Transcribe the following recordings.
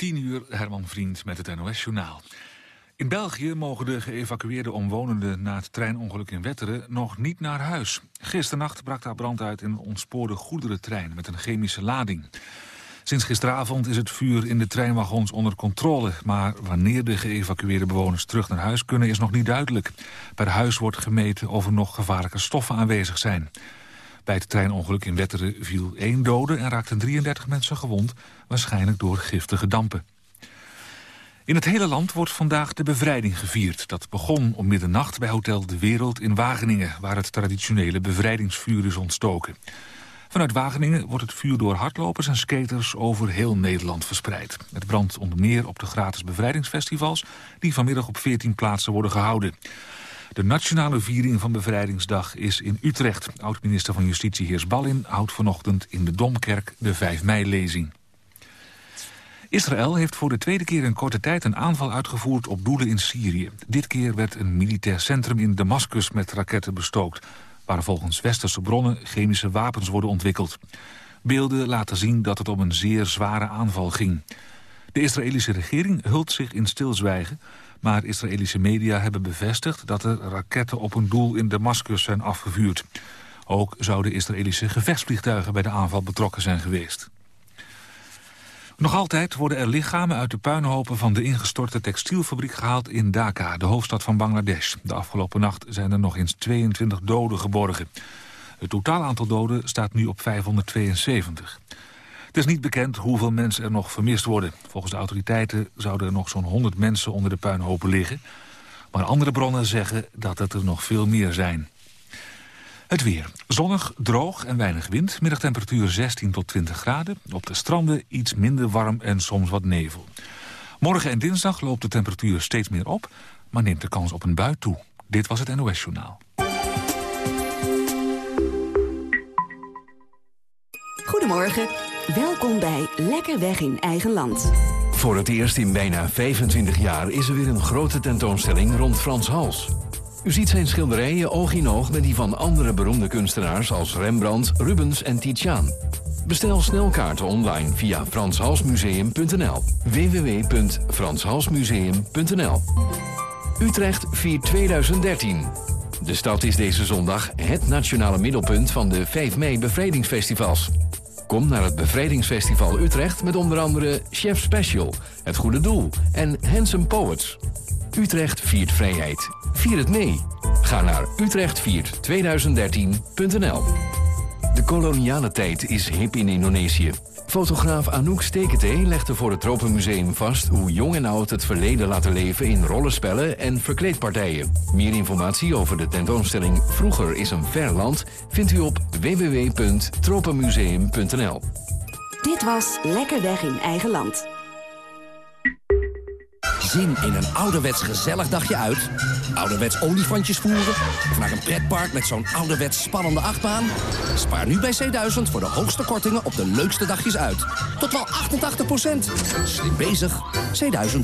10 uur, Herman Vriend met het NOS-journaal. In België mogen de geëvacueerde omwonenden na het treinongeluk in Wetteren nog niet naar huis. Gisternacht brak daar brand uit in een ontspoorde goederentrein met een chemische lading. Sinds gisteravond is het vuur in de treinwagons onder controle. Maar wanneer de geëvacueerde bewoners terug naar huis kunnen is nog niet duidelijk. Per huis wordt gemeten of er nog gevaarlijke stoffen aanwezig zijn. Bij het treinongeluk in Wetteren viel één dode en raakten 33 mensen gewond, waarschijnlijk door giftige dampen. In het hele land wordt vandaag de bevrijding gevierd. Dat begon om middernacht bij Hotel De Wereld in Wageningen... waar het traditionele bevrijdingsvuur is ontstoken. Vanuit Wageningen wordt het vuur door hardlopers en skaters over heel Nederland verspreid. Het brandt onder meer op de gratis bevrijdingsfestivals... die vanmiddag op 14 plaatsen worden gehouden. De nationale viering van Bevrijdingsdag is in Utrecht. Oud-minister van Justitie Heers Ballin houdt vanochtend in de Domkerk de 5 mei-lezing. Israël heeft voor de tweede keer in korte tijd een aanval uitgevoerd op doelen in Syrië. Dit keer werd een militair centrum in Damascus met raketten bestookt... waar volgens westerse bronnen chemische wapens worden ontwikkeld. Beelden laten zien dat het om een zeer zware aanval ging. De Israëlische regering hult zich in stilzwijgen... maar Israëlische media hebben bevestigd dat er raketten op een doel in Damascus zijn afgevuurd. Ook zouden Israëlische gevechtsvliegtuigen bij de aanval betrokken zijn geweest. Nog altijd worden er lichamen uit de puinhopen van de ingestorte textielfabriek gehaald in Dhaka, de hoofdstad van Bangladesh. De afgelopen nacht zijn er nog eens 22 doden geborgen. Het totaal aantal doden staat nu op 572. Het is niet bekend hoeveel mensen er nog vermist worden. Volgens de autoriteiten zouden er nog zo'n 100 mensen onder de puinhopen liggen. Maar andere bronnen zeggen dat het er nog veel meer zijn. Het weer. Zonnig, droog en weinig wind. Middagtemperatuur 16 tot 20 graden. Op de stranden iets minder warm en soms wat nevel. Morgen en dinsdag loopt de temperatuur steeds meer op... maar neemt de kans op een bui toe. Dit was het NOS Journaal. Goedemorgen. Welkom bij Lekker Weg in Eigen Land. Voor het eerst in bijna 25 jaar is er weer een grote tentoonstelling rond Frans Hals. U ziet zijn schilderijen oog in oog met die van andere beroemde kunstenaars als Rembrandt, Rubens en Titiaan. Bestel snel kaarten online via franshalsmuseum.nl. www.franshalsmuseum.nl Utrecht viert 2013. De stad is deze zondag het nationale middelpunt van de 5 mei bevrijdingsfestivals. Kom naar het Bevrijdingsfestival Utrecht met onder andere Chef Special, Het Goede Doel en Handsome Poets. Utrecht viert vrijheid. Vier het mee. Ga naar utrechtviert2013.nl De koloniale tijd is hip in Indonesië. Fotograaf Anouk Stekete legde voor het Tropenmuseum vast... hoe jong en oud het verleden laten leven in rollenspellen en verkleedpartijen. Meer informatie over de tentoonstelling Vroeger is een ver land... vindt u op www.tropenmuseum.nl Dit was Lekker Weg in Eigen Land. Zin in een ouderwets gezellig dagje uit? Ouderwets olifantjes voeren? Of naar een pretpark met zo'n ouderwets spannende achtbaan? Spaar nu bij C1000 voor de hoogste kortingen op de leukste dagjes uit. Tot wel 88% Slim bezig. C1000.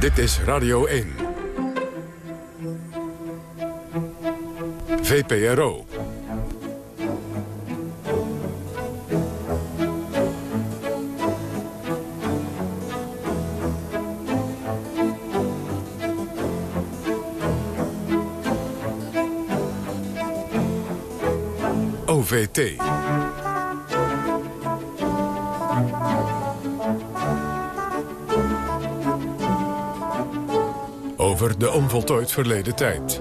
Dit is Radio 1. VPRO. OVT. Over de onvoltooid verleden tijd.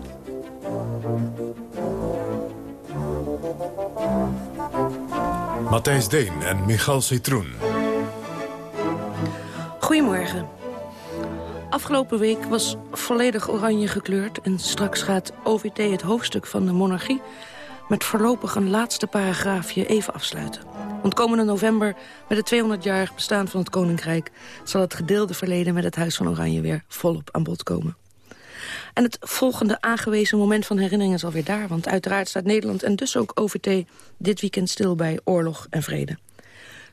Matthijs Deen en Michal Citroen. Goedemorgen. Afgelopen week was volledig oranje gekleurd... en straks gaat OVT het hoofdstuk van de monarchie... met voorlopig een laatste paragraafje even afsluiten. Want komende november, met het 200-jarig bestaan van het Koninkrijk... zal het gedeelde verleden met het Huis van Oranje weer volop aan bod komen. En het volgende aangewezen moment van herinnering is alweer daar... want uiteraard staat Nederland en dus ook OVT dit weekend stil bij oorlog en vrede.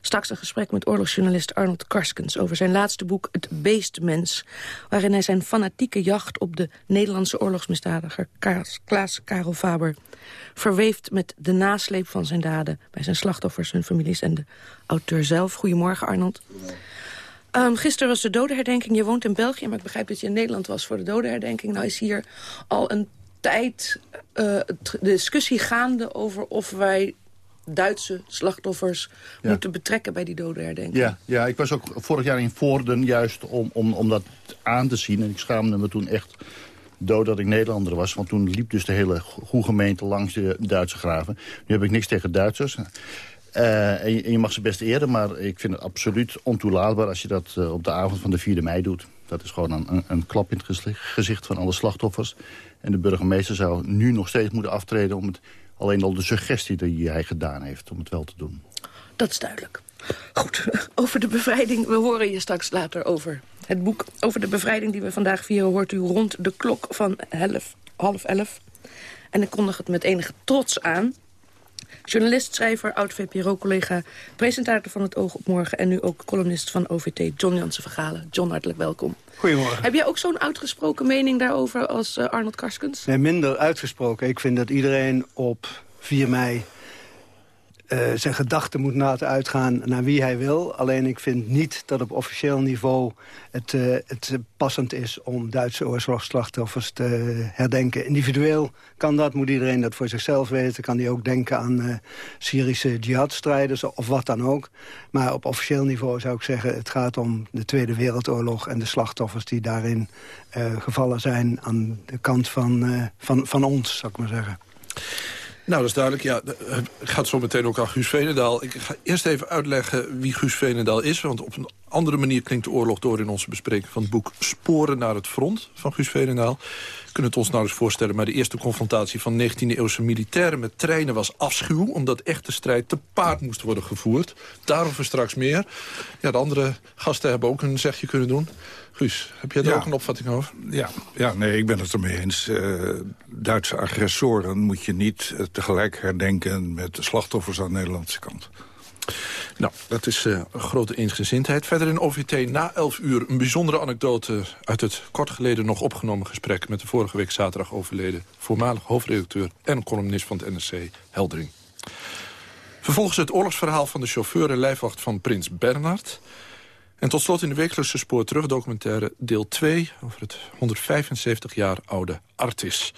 Straks een gesprek met oorlogsjournalist Arnold Karskens... over zijn laatste boek Het Beestmens... waarin hij zijn fanatieke jacht op de Nederlandse oorlogsmisdadiger... Klaas Karel Faber verweeft met de nasleep van zijn daden... bij zijn slachtoffers, hun families en de auteur zelf. Goedemorgen, Arnold. Um, gisteren was de dodenherdenking. Je woont in België, maar ik begrijp dat je in Nederland was voor de dodenherdenking. Nou is hier al een tijd uh, discussie gaande over of wij Duitse slachtoffers moeten betrekken bij die dodenherdenking. Ja, ja, ik was ook vorig jaar in Voorden juist om, om, om dat aan te zien. En ik schaamde me toen echt dood dat ik Nederlander was. Want toen liep dus de hele goede gemeente langs de Duitse graven. Nu heb ik niks tegen Duitsers. Uh, en, je, mag ze best eren, maar ik vind het absoluut ontoelaatbaar... als je dat uh, op de avond van de 4 mei doet. Dat is gewoon een, een, een klap in het gezicht van alle slachtoffers. En de burgemeester zou nu nog steeds moeten aftreden... om het alleen al de suggestie die hij gedaan heeft om het wel te doen. Dat is duidelijk. Goed, over de bevrijding. We horen je straks later over het boek. Over de bevrijding die we vandaag vieren hoort u rond de klok van half, half elf. En ik kondig het met enige trots aan. Journalist, schrijver, oud-VPRO-collega, presentator van het Oog op Morgen... en nu ook columnist van OVT, John Jansen Vergalen. John, hartelijk welkom. Goedemorgen. Heb jij ook zo'n uitgesproken mening daarover als uh, Arnold Karskens? Nee, minder uitgesproken. Ik vind dat iedereen op 4 mei uh, zijn gedachten moet laten uitgaan naar wie hij wil. Alleen ik vind niet dat op officieel niveau het, uh, het passend is... om Duitse oorlogsslachtoffers te herdenken. Individueel kan dat, moet iedereen dat voor zichzelf weten. Kan hij ook denken aan uh, Syrische jihadstrijders of wat dan ook. Maar op officieel niveau zou ik zeggen... het gaat om de Tweede Wereldoorlog en de slachtoffers die daarin gevallen zijn... aan de kant van, van, van ons, zou ik maar zeggen. Nou, dat is duidelijk. Ja, het gaat zo meteen ook aan Guus Venendaal. Ik ga eerst even uitleggen wie Guus Venendaal is. Want op een andere manier klinkt de oorlog door in onze bespreking van het boek Sporen naar het front van Guus Venendaal. We kunnen het ons nou voorstellen, maar de eerste confrontatie van 19e-eeuwse militairen met treinen was afschuw, omdat echte strijd te paard moest worden gevoerd. Daarover straks meer. Ja, de andere gasten hebben ook een zegje kunnen doen. Guus, heb jij daar ook een opvatting over? Ja, ja, nee, ik ben het ermee eens. Uh, Duitse agressoren moet je niet uh, tegelijk herdenken... met de slachtoffers aan de Nederlandse kant. Nou, dat is uh, een grote eensgezindheid. Verder in OVT na 11 uur een bijzondere anekdote... uit het kort geleden nog opgenomen gesprek... met de vorige week zaterdag overleden... voormalig hoofdredacteur en columnist van het NRC, Heldering. Vervolgens het oorlogsverhaal van de chauffeur en lijfwacht van Prins Bernhard... En tot slot in de wekelijkse Spoor terug documentaire deel 2... over het 175 jaar oude Artis.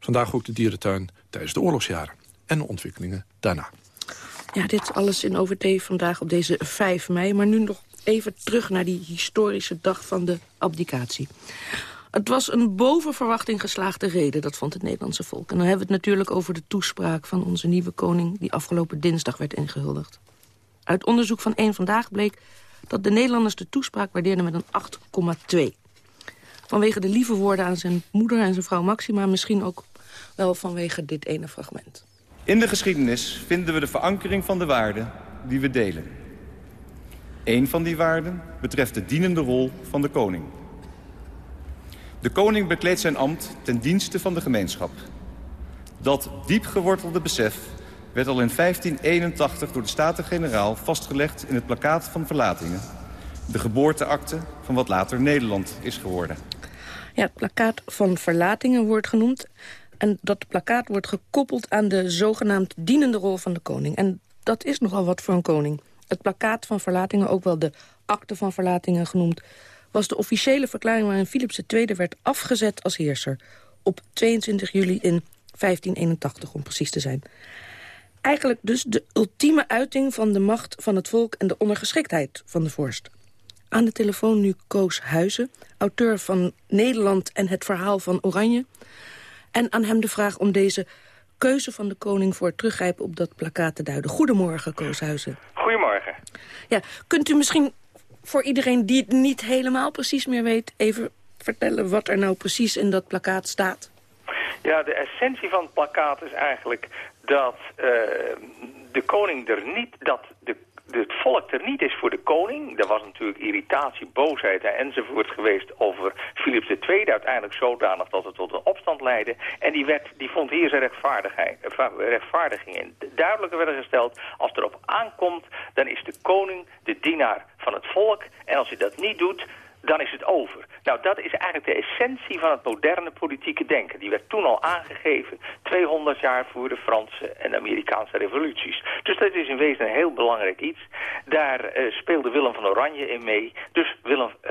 Vandaag ook de dierentuin tijdens de oorlogsjaren. En de ontwikkelingen daarna. Ja, dit alles in OVT vandaag op deze 5 mei. Maar nu nog even terug naar die historische dag van de abdicatie. Het was een boven verwachting geslaagde reden, dat vond het Nederlandse volk. En dan hebben we het natuurlijk over de toespraak van onze nieuwe koning... die afgelopen dinsdag werd ingehuldigd. Uit onderzoek van één Vandaag bleek dat de Nederlanders de toespraak waardeerden met een 8,2. Vanwege de lieve woorden aan zijn moeder en zijn vrouw Maxima... misschien ook wel vanwege dit ene fragment. In de geschiedenis vinden we de verankering van de waarden die we delen. Een van die waarden betreft de dienende rol van de koning. De koning bekleedt zijn ambt ten dienste van de gemeenschap. Dat diep gewortelde besef werd al in 1581 door de Staten-Generaal vastgelegd in het plakkaat van verlatingen. De geboorteakte van wat later Nederland is geworden. Ja, het plakkaat van verlatingen wordt genoemd. En dat plakkaat wordt gekoppeld aan de zogenaamd dienende rol van de koning. En dat is nogal wat voor een koning. Het plakkaat van verlatingen, ook wel de akte van verlatingen genoemd... was de officiële verklaring waarin Philips II werd afgezet als heerser. Op 22 juli in 1581, om precies te zijn. Eigenlijk dus de ultieme uiting van de macht van het volk... en de ondergeschiktheid van de vorst. Aan de telefoon nu Koos Huizen, auteur van Nederland en het verhaal van Oranje. En aan hem de vraag om deze keuze van de koning voor teruggrijpen op dat plakkaat te duiden. Goedemorgen, Koos Huizen. Goedemorgen. Ja, kunt u misschien voor iedereen die het niet helemaal precies meer weet... even vertellen wat er nou precies in dat plakkaat staat? Ja, de essentie van het plakkaat is eigenlijk dat uh, de koning er niet... dat de het volk er niet is voor de koning. Er was natuurlijk irritatie, boosheid enzovoort geweest over Philips II. Uiteindelijk zodanig dat het tot een opstand leidde. En die, werd, die vond hier zijn rechtvaardiging in. Duidelijker werden gesteld, als het erop aankomt, dan is de koning de dienaar van het volk. En als hij dat niet doet, dan is het over. Nou, dat is eigenlijk de essentie van het moderne politieke denken. Die werd toen al aangegeven, 200 jaar voor de Franse en Amerikaanse revoluties. Dus dat is in wezen een heel belangrijk iets. Daar uh, speelde Willem van Oranje in mee. Dus Willem, uh,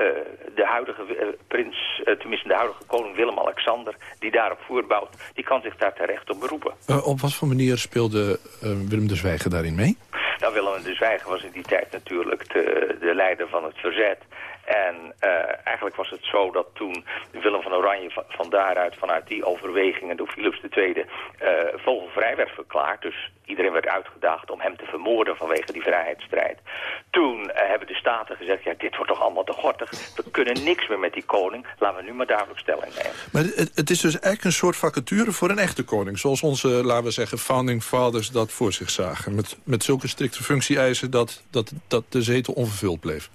de huidige uh, prins, tenminste de huidige koning Willem-Alexander... die daarop voortbouwt, die kan zich daar terecht op beroepen. op wat voor manier speelde Willem de Zwijger daarin mee? Nou, Willem de Zwijger was in die tijd natuurlijk de, de leider van het verzet... En uh, eigenlijk was het zo dat toen Willem van Oranje van, daaruit, vanuit die overwegingen door Philips II, uh, vogelvrij werd verklaard. Dus iedereen werd uitgedaagd om hem te vermoorden vanwege die vrijheidsstrijd. Toen uh, hebben de Staten gezegd, ja dit wordt toch allemaal te gortig. We kunnen niks meer met die koning. Laten we nu maar duidelijk stelling nemen. Maar het, het is dus eigenlijk een soort vacature voor een echte koning. Zoals onze, laten we zeggen, founding fathers dat voor zich zagen. Met, met zulke strikte functie-eisen dat, dat, dat de zetel onvervuld bleef.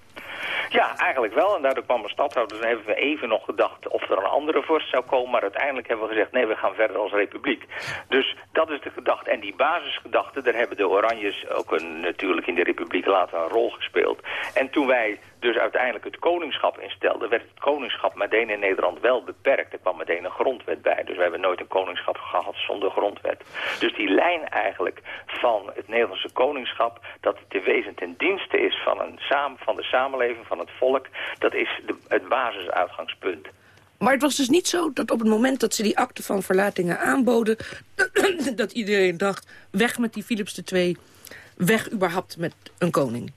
Ja, eigenlijk wel. En daardoor kwam de stadhouder. Dus hebben we even nog gedacht of er een andere vorst zou komen. Maar uiteindelijk hebben we gezegd, nee, we gaan verder als republiek. Dus dat is de gedachte. En die basisgedachte, daar hebben de Oranjes ook een, natuurlijk in de republiek later een rol gespeeld. En toen wij dus uiteindelijk het koningschap instelde, werd het koningschap meteen in Nederland wel beperkt. Er kwam meteen een grondwet bij. Dus we hebben nooit een koningschap gehad zonder grondwet. Dus die lijn eigenlijk van het Nederlandse koningschap, dat het te wezen ten dienste is van, een van de samenleving, van het volk, dat is de, het basisuitgangspunt. Maar het was dus niet zo dat op het moment dat ze die akte van verlatingen aanboden... dat iedereen dacht, weg met die Philips II, weg überhaupt met een koning.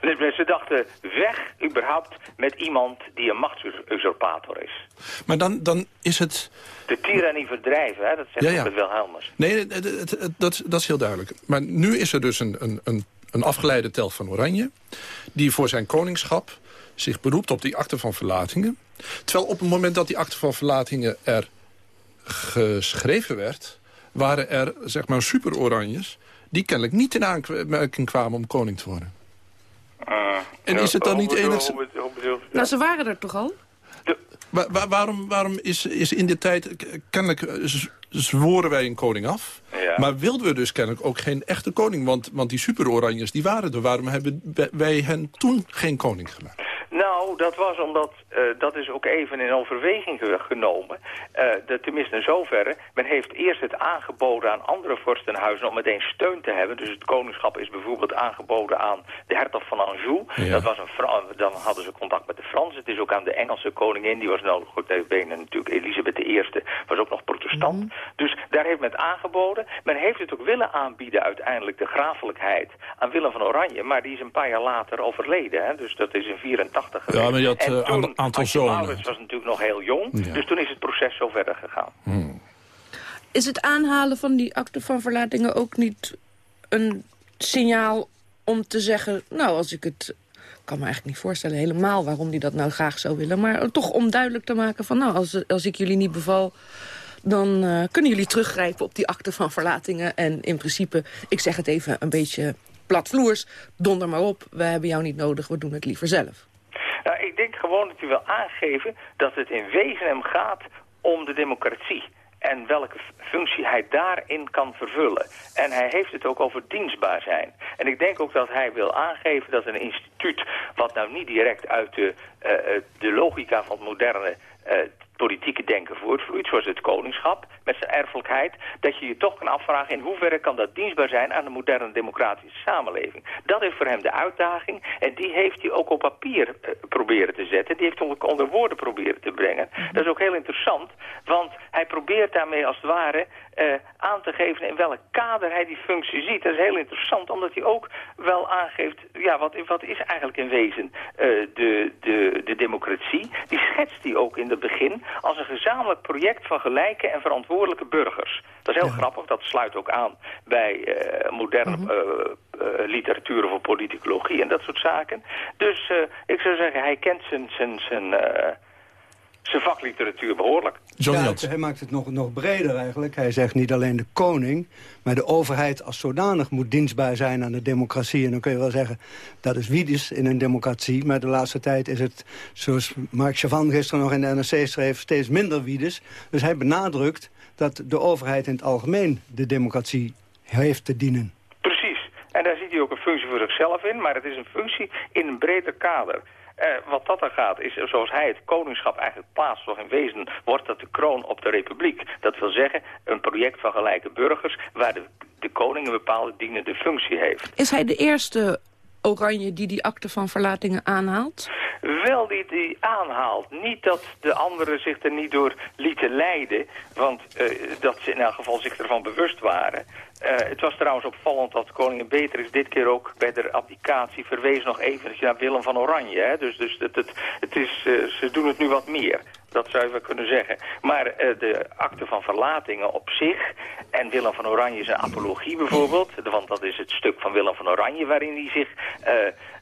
Ze dachten weg überhaupt met iemand die een machtsusurpator is. Maar dan, dan is het... De tirannie verdrijven, hè? dat zegt ja, ja. Wilhelmus. Nee, dat, dat is heel duidelijk. Maar nu is er dus een, een, een, een afgeleide tel van Oranje... die voor zijn koningschap zich beroept op die akte van verlatingen. Terwijl op het moment dat die akte van verlatingen er geschreven werd... waren er, zeg maar, super-oranjes... die kennelijk niet in aanmerking kwamen om koning te worden. Uh, en is het dan niet enigszins... Nou, ze waren er toch al? waarom waarom is, is in dit tijd... Kennelijk zworen wij een koning af. Ja. Maar wilden we dus kennelijk ook geen echte koning. Want, want die super-oranjes, die waren er. Waarom hebben wij hen toen geen koning gemaakt? Nou, dat was omdat, uh, dat is ook even in overweging genomen. Uh, dat, tenminste in zoverre, men heeft eerst het aangeboden aan andere vorstenhuizen om meteen steun te hebben. Dus het koningschap is bijvoorbeeld aangeboden aan de hertog van Anjou. Ja. Dat was een Fra dan hadden ze contact met de Fransen. Het is ook aan de Engelse koningin, die was nodig goed benen natuurlijk. Elisabeth I was ook nog protestant. Mhm. Dus daar heeft men het aangeboden. Men heeft het ook willen aanbieden uiteindelijk, de grafelijkheid, aan Willem van Oranje. Maar die is een paar jaar later overleden. Hè? Dus dat is in 84 geweest. Ja, maar je had en een toen, aantal Antje zonen. Maurits was natuurlijk nog heel jong. Ja. Dus toen is het proces zo verder gegaan. Hmm. Is het aanhalen van die akte van verlatingen ook niet een signaal om te zeggen... nou, als ik het... Ik kan me eigenlijk niet voorstellen helemaal waarom die dat nou graag zou willen. Maar toch om duidelijk te maken van... nou, als, als ik jullie niet beval, dan uh, kunnen jullie teruggrijpen op die akte van verlatingen. En in principe, ik zeg het even een beetje platvloers... donder maar op, we hebben jou niet nodig, we doen het liever zelf. Nou, ik denk gewoon dat u wil aangeven dat het in wezen hem gaat om de democratie. En welke functie hij daarin kan vervullen. En hij heeft het ook over dienstbaar zijn. En ik denk ook dat hij wil aangeven dat een instituut... wat nou niet direct uit de, uh, de logica van het moderne uh, politieke denken voortvloeit, zoals het koningschap met zijn erfelijkheid, dat je je toch kan afvragen in hoeverre kan dat dienstbaar zijn aan de moderne democratische samenleving. Dat is voor hem de uitdaging en die heeft hij ook op papier uh, proberen te zetten. Die heeft hij ook onder woorden proberen te brengen. -hmm. Dat is ook heel interessant, want hij probeert daarmee als het ware uh, aan te geven in welk kader hij die functie ziet. Dat is heel interessant, omdat hij ook wel aangeeft, ja, wat, wat is eigenlijk in wezen uh, de, de, de democratie? Die schetst hij ook in het begin als een gezamenlijk project van gelijke en verantwoordelijke burgers. Dat is heel ja. grappig, dat sluit ook aan bij uh, moderne mm -hmm. literatuur over politicologie en dat soort zaken. Dus ik zou zeggen, hij kent zijn, zijn, zijn, zijn vakliteratuur behoorlijk. Ja, hij maakt het nog, nog breder eigenlijk. Hij zegt niet alleen de koning, maar de overheid als zodanig moet dienstbaar zijn aan de democratie. En dan kun je wel zeggen, dat is wiedes in een democratie. Maar de laatste tijd is het, zoals Mark Chavan gisteren nog in de NRC schreef, steeds minder wiedes. Dus hij benadrukt dat de overheid in het algemeen de democratie heeft te dienen. Precies. En daar ziet hij ook een functie voor zichzelf in, maar het is een functie in een breder kader. Uh, wat dat dan gaat, is zoals hij het koningschap eigenlijk plaatst, toch in wezen wordt dat de kroon op de republiek. Dat wil zeggen, een project van gelijke burgers, waar de, de koning een bepaalde dienende functie heeft. Is hij de eerste Oranje die die akte van verlatingen aanhaalt? Wel, die die aanhaalt. Niet dat de anderen zich er niet door lieten leiden, want uh, dat ze in elk geval zich ervan bewust waren. Uh, het was trouwens opvallend dat koningin Beatrix dit keer ook bij de abdicatie verwees nog even naar Willem van Oranje. Hè? Dus, dus het, het, het is, uh, ze doen het nu wat meer. Dat zou je wel kunnen zeggen. Maar de akte van verlatingen op zich... en Willem van Oranje zijn apologie bijvoorbeeld... want dat is het stuk van Willem van Oranje waarin hij zich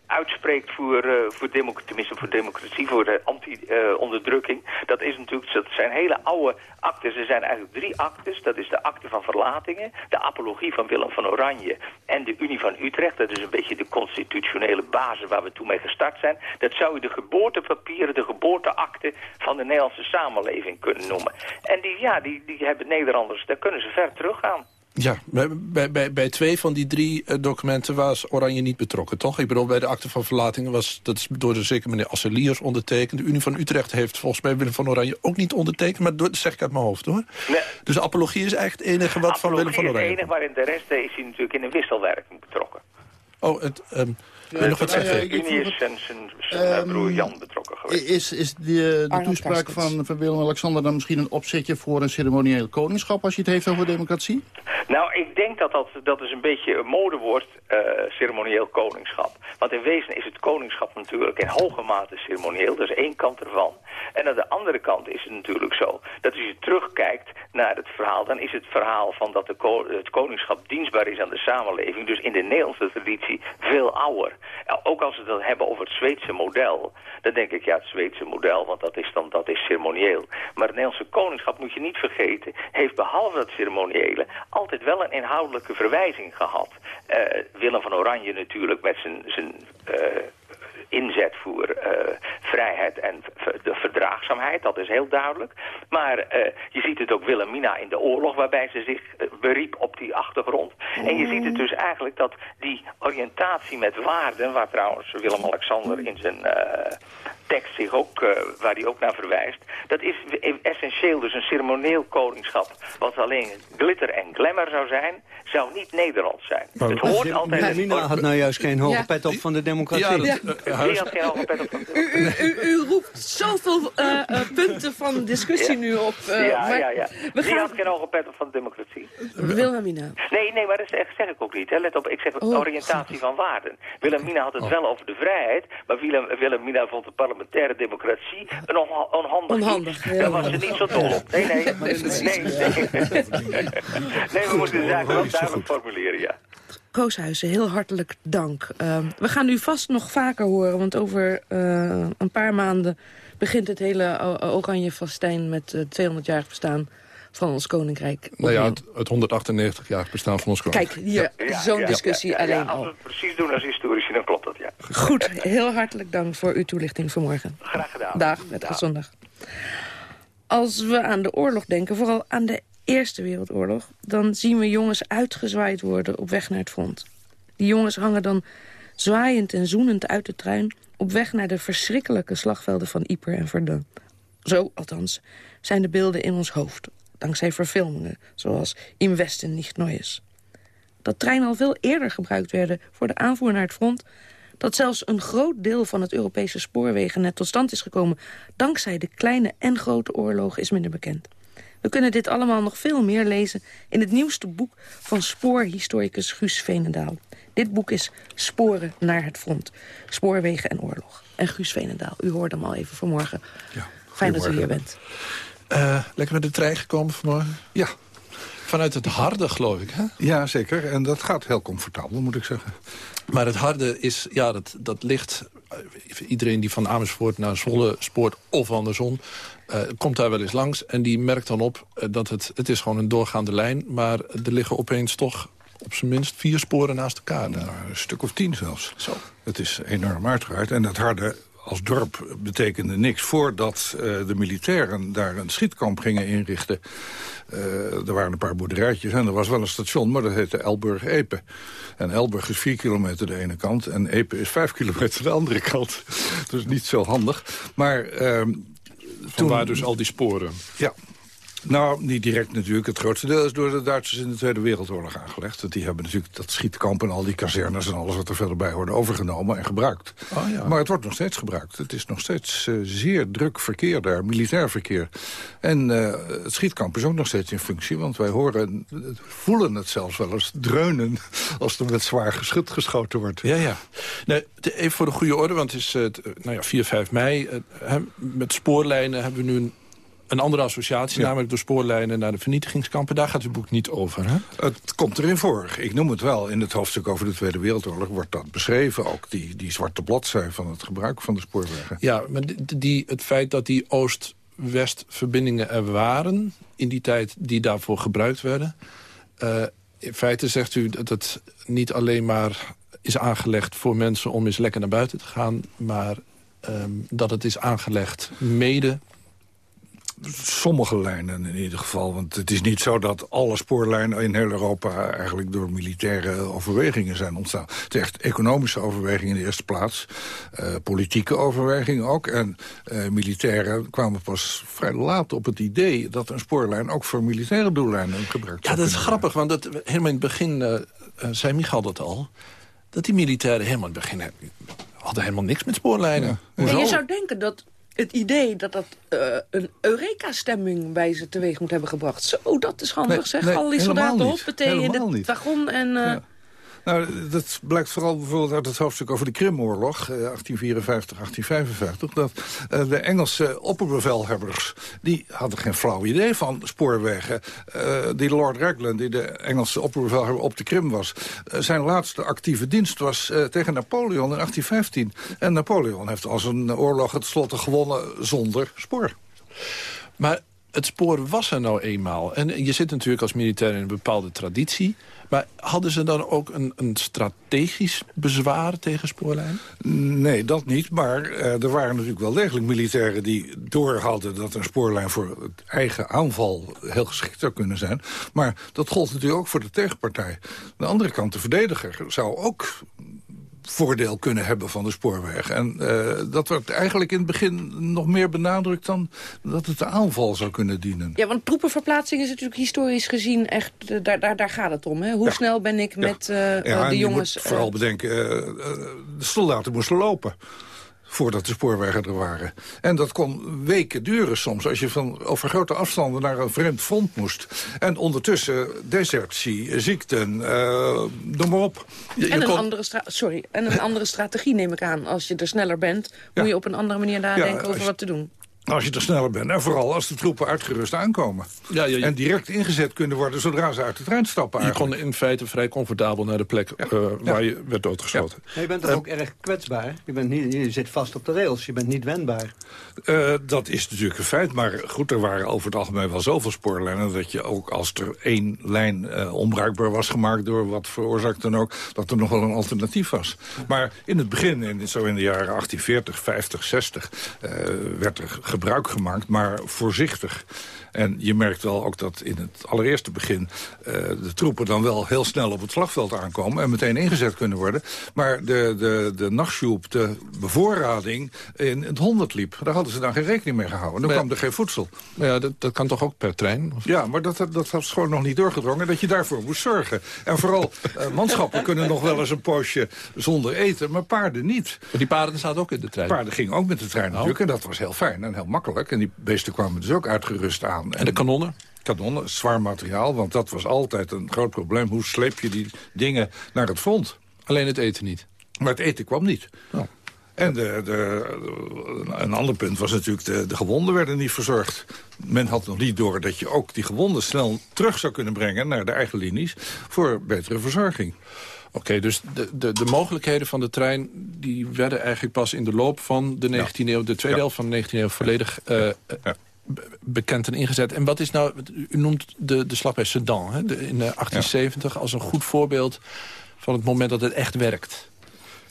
uitspreekt voor, uh, voor, tenminste voor democratie, voor de anti-onderdrukking. Dat is natuurlijk, dat zijn hele oude actes. Er zijn eigenlijk drie actes. Dat is de akte van verlatingen, de apologie van Willem van Oranje en de Unie van Utrecht. Dat is een beetje de constitutionele basis waar we toen mee gestart zijn. Dat zou je de geboortepapieren, de geboorteakte van de Nederlandse samenleving kunnen noemen. En die, ja, die, die hebben Nederlanders, daar kunnen ze ver teruggaan. Ja, bij, bij, bij twee van die drie uh, documenten was Oranje niet betrokken, toch? Ik bedoel, bij de akte van verlating was dat is door de zeker meneer Asseliers ondertekend. De Unie van Utrecht heeft volgens mij Willem van Oranje ook niet ondertekend, maar dat zeg ik uit mijn hoofd, hoor. Nee. Dus de apologie is eigenlijk het enige wat van Willem van Oranje is het enige, maar in de rest is hij natuurlijk in een wisselwerking betrokken. Oh, het... Um, je nog wat zeggen? Unie is zijn, zijn, zijn um, broer Jan betrokken geweest. Is, is de, de toespraak van, van Willem-Alexander dan misschien een opzetje voor een ceremonieel koningschap... als je het heeft over democratie? Nou, ik denk dat dat, dat is een beetje een modewoord, uh, ceremonieel koningschap. Want in wezen is het koningschap natuurlijk in hoge mate ceremonieel. Dat is één kant ervan. En aan de andere kant is het natuurlijk zo dat als je terugkijkt naar het verhaal... dan is het verhaal van dat de ko het koningschap dienstbaar is aan de samenleving... dus in de Nederlandse traditie veel ouder. Ook als we het hebben over het Zweedse model... dan denk ik, ja, het Zweedse model, want dat is dan dat is ceremonieel. Maar het Nederlandse koningschap, moet je niet vergeten... heeft behalve dat ceremoniële altijd wel een inhoudelijke verwijzing gehad. Uh, Willem van Oranje natuurlijk met zijn... zijn uh, inzet voor uh, vrijheid en de verdraagzaamheid. Dat is heel duidelijk. Maar uh, je ziet het ook Wilhelmina in de oorlog waarbij ze zich uh, beriep op die achtergrond. En je ziet het dus eigenlijk dat die oriëntatie met waarden, waar trouwens Willem-Alexander in zijn tekst zich ook, waar hij ook naar verwijst, dat is essentieel dus een ceremonieel koningschap wat alleen glitter en glamour zou zijn, zou niet Nederlands zijn. Maar, het hoort altijd... Wilhelmina had nou juist geen hoge ja. pet op van de democratie. Ja, dat, die had geen hoge pet op van de democratie. U, u, u, u roept zoveel uh, uh, punten van discussie ja. nu op. Uh, ja, maar ja, ja. We die gaan... had geen hoge pet op van de democratie. Wilhelmina. Nee, nee, maar dat zeg, zeg ik ook niet. Hè. Let op, ik zeg oh, oriëntatie van waarden. Wilhelmina had het oh. wel over de vrijheid, maar Willem, Wilhelmina vond de parlementaire democratie een on onhandig, onhandig Daar was ze niet zo dol op. Nee, nee. nee, nee, nee. nee we moeten de zaak wel duidelijk formuleren, ja. Kooshuizen, heel hartelijk dank. Uh, we gaan u vast nog vaker horen, want over uh, een paar maanden... begint het hele Oranje Vastijn met het 200-jarig bestaan van ons koninkrijk. Nou ja, het, het 198-jarig bestaan van ons koninkrijk. Kijk, hier, ja, zo'n ja, discussie ja, alleen al. Als we het precies doen als historici, dan. Goed, heel hartelijk dank voor uw toelichting vanmorgen. Graag gedaan. Dag, met gezondag. Als we aan de oorlog denken, vooral aan de Eerste Wereldoorlog... dan zien we jongens uitgezwaaid worden op weg naar het front. Die jongens hangen dan zwaaiend en zoenend uit de trein... op weg naar de verschrikkelijke slagvelden van Yper en Verdun. Zo, althans, zijn de beelden in ons hoofd. Dankzij verfilmingen, zoals Im Westen nicht Neues. Dat treinen al veel eerder gebruikt werden voor de aanvoer naar het front... dat zelfs een groot deel van het Europese spoorwegennet tot stand is gekomen... dankzij de kleine en grote oorlogen is minder bekend. We kunnen dit allemaal nog veel meer lezen in het nieuwste boek van spoorhistoricus Guus Veenendaal. Dit boek is Sporen naar het front. Spoorwegen en oorlog. En Guus Veenendaal, u hoorde hem al even vanmorgen. Ja, Fijn dat u hier bent. Uh, lekker met de trein gekomen vanmorgen? Ja. Vanuit het harde, geloof ik, hè? Ja, zeker. En dat gaat heel comfortabel, moet ik zeggen. Maar het harde is, ja, dat, dat ligt... eh, Iedereen die van Amersfoort naar Zwolle spoort of andersom... eh, komt daar wel eens langs en die merkt dan op eh, dat het... Het is gewoon een doorgaande lijn, maar er liggen opeens toch op zijn minst vier sporen naast elkaar. Nou, een stuk of tien zelfs. Zo. Het is enorm uitgebreid. En dat harde als dorp betekende niks. Voordat eh, de militairen daar een schietkamp gingen inrichten... eh, er waren een paar boerderijtjes en er was wel een station... maar dat heette Elburg-Epe. En Elburg is vier kilometer de ene kant... en Epe is vijf kilometer de andere kant. dus niet zo handig. Maar... ehm, Vanwaar dus al die sporen. Ja. Nou, niet direct natuurlijk. Het grootste deel is door de Duitsers in de Tweede Wereldoorlog aangelegd. Want die hebben natuurlijk dat schietkamp en al die kazernes en alles wat er verder bij hoorde overgenomen en gebruikt. Oh, ja. Maar het wordt nog steeds gebruikt. Het is nog steeds eh, zeer druk verkeer daar, militair verkeer. En eh, het schietkamp is ook nog steeds in functie. Want wij horen, voelen het zelfs wel eens dreunen als er met zwaar geschut geschoten wordt. Ja, ja. Nee, even voor de goede orde, want het is eh, nou ja, 4, 5 mei. met spoorlijnen hebben we nu een, een andere associatie... Ja. namelijk door spoorlijnen naar de vernietigingskampen. Daar gaat het boek niet over, hè? Het komt erin voor. Ik noem het wel. In het hoofdstuk over de Tweede Wereldoorlog wordt dat beschreven. Ook die, die zwarte bladzij van het gebruik van de spoorwegen. Ja, maar die, die, het feit dat die Oost-West verbindingen er waren... in die tijd die daarvoor gebruikt werden... eh, in feite zegt u dat het niet alleen maar is aangelegd voor mensen... om eens lekker naar buiten te gaan... maar ehm, dat het is aangelegd mede sommige lijnen in ieder geval. Want het is niet zo dat alle spoorlijnen in heel Europa... eigenlijk door militaire overwegingen zijn ontstaan. Het is echt economische overwegingen in de eerste plaats. eh, politieke overwegingen ook. En eh, militairen kwamen pas vrij laat op het idee... dat een spoorlijn ook voor militaire doeleinden gebruikt Ja, dat is grappig, want dat, helemaal in het begin eh, eh, zei Michal dat al... dat die militairen helemaal in het begin hadden helemaal niks met spoorlijnen. En je zou denken dat het idee dat dat eh, een Eureka-stemming bij ze teweeg moet hebben gebracht. Zo, dat is handig Nee, zeg. nee, Al die soldaten hoppatee in het niet. wagon en... Ja. Nou, dat blijkt vooral bijvoorbeeld uit het hoofdstuk over de Krimoorlog, eh, 1854, 1855, dat eh, de Engelse opperbevelhebbers, die hadden geen flauw idee van spoorwegen. Eh, die Lord Raglan, die de Engelse opperbevelhebber op de Krim was, eh, zijn laatste actieve dienst was tegen Napoleon in 1815. En Napoleon heeft als een oorlog het slotte gewonnen zonder spoor. Maar het spoor was er nou eenmaal. En je zit natuurlijk als militair in een bepaalde traditie. Maar hadden ze dan ook een, een strategisch bezwaar tegen spoorlijnen? Nee, dat niet. Maar eh, er waren natuurlijk wel degelijk militairen die doorhadden... dat een spoorlijn voor het eigen aanval heel geschikt zou kunnen zijn. Maar dat gold natuurlijk ook voor de tegenpartij. Aan de andere kant, de verdediger zou ook voordeel kunnen hebben van de spoorweg. En eh, dat wordt eigenlijk in het begin nog meer benadrukt... dan dat het de aanval zou kunnen dienen. Ja, want troepenverplaatsing is natuurlijk historisch gezien echt... eh, daar, daar, daar gaat het om, hè? Hoe Ja. snel ben ik met Ja, en de jongens... vooral bedenken, de soldaten moesten lopen voordat de spoorwegen er waren. En dat kon weken duren soms, als je van over grote afstanden naar een vreemd front moest. En ondertussen desertie, ziekten, eh noem maar op. Je- je en een, kon- andere sorry, en een andere strategie neem ik aan. Als je er sneller bent, moet je op een andere manier nadenken over wat te doen. Als je er sneller bent. En vooral als de troepen uitgerust aankomen. Ja, ja, En direct ingezet kunnen worden zodra ze uit de trein stappen. Je kon in feite vrij comfortabel naar de plek eh, waar je werd doodgeschoten. Maar je bent toch ook erg kwetsbaar? Je, bent niet, je zit vast op de rails, je bent niet wendbaar. Eh, dat is natuurlijk een feit, maar goed, er waren over het algemeen wel zoveel spoorlijnen... dat je ook als er één lijn eh, onbruikbaar was gemaakt door wat voor oorzaak dan ook... dat er nog wel een alternatief was. Maar in het begin, in, zo in de jaren 1840, 50, 60... eh, werd er gebruik gemaakt, maar voorzichtig. En je merkt wel ook dat in het allereerste begin... eh, de troepen dan wel heel snel op het slagveld aankomen... en meteen ingezet kunnen worden. Maar de, de, de nachtsjoep, de bevoorrading in het honderd liep. Daar hadden ze dan geen rekening mee gehouden. Dan Maar- kwam er geen voedsel. Maar ja, dat, dat kan toch ook per trein? Of- Ja, maar dat, dat was gewoon nog niet doorgedrongen dat je daarvoor moest zorgen. En vooral, eh, manschappen kunnen nog wel eens een poosje zonder eten... maar paarden niet. Maar die paarden zaten ook in de trein. Paarden gingen ook met de trein natuurlijk. En dat was heel fijn en heel makkelijk. En die beesten kwamen dus ook uitgerust aan. En de kanonnen? Kanonnen, zwaar materiaal, want dat was altijd een groot probleem. Hoe sleep je die dingen naar het front? Alleen het eten niet. Maar het eten kwam niet. Oh. En de, de, een ander punt was natuurlijk, de, de gewonden werden niet verzorgd. Men had nog niet door dat je ook die gewonden snel terug zou kunnen brengen... naar de eigen linies voor betere verzorging. Oké, dus de, de, de, mogelijkheden van de trein... die werden eigenlijk pas in de loop van de 19e eeuw... de tweede helft van de 19e eeuw volledig uh, bekend en ingezet. En wat is nou... U noemt de, de slag bij Sedan hè, in 1870 als een goed voorbeeld... van het moment dat het echt werkt.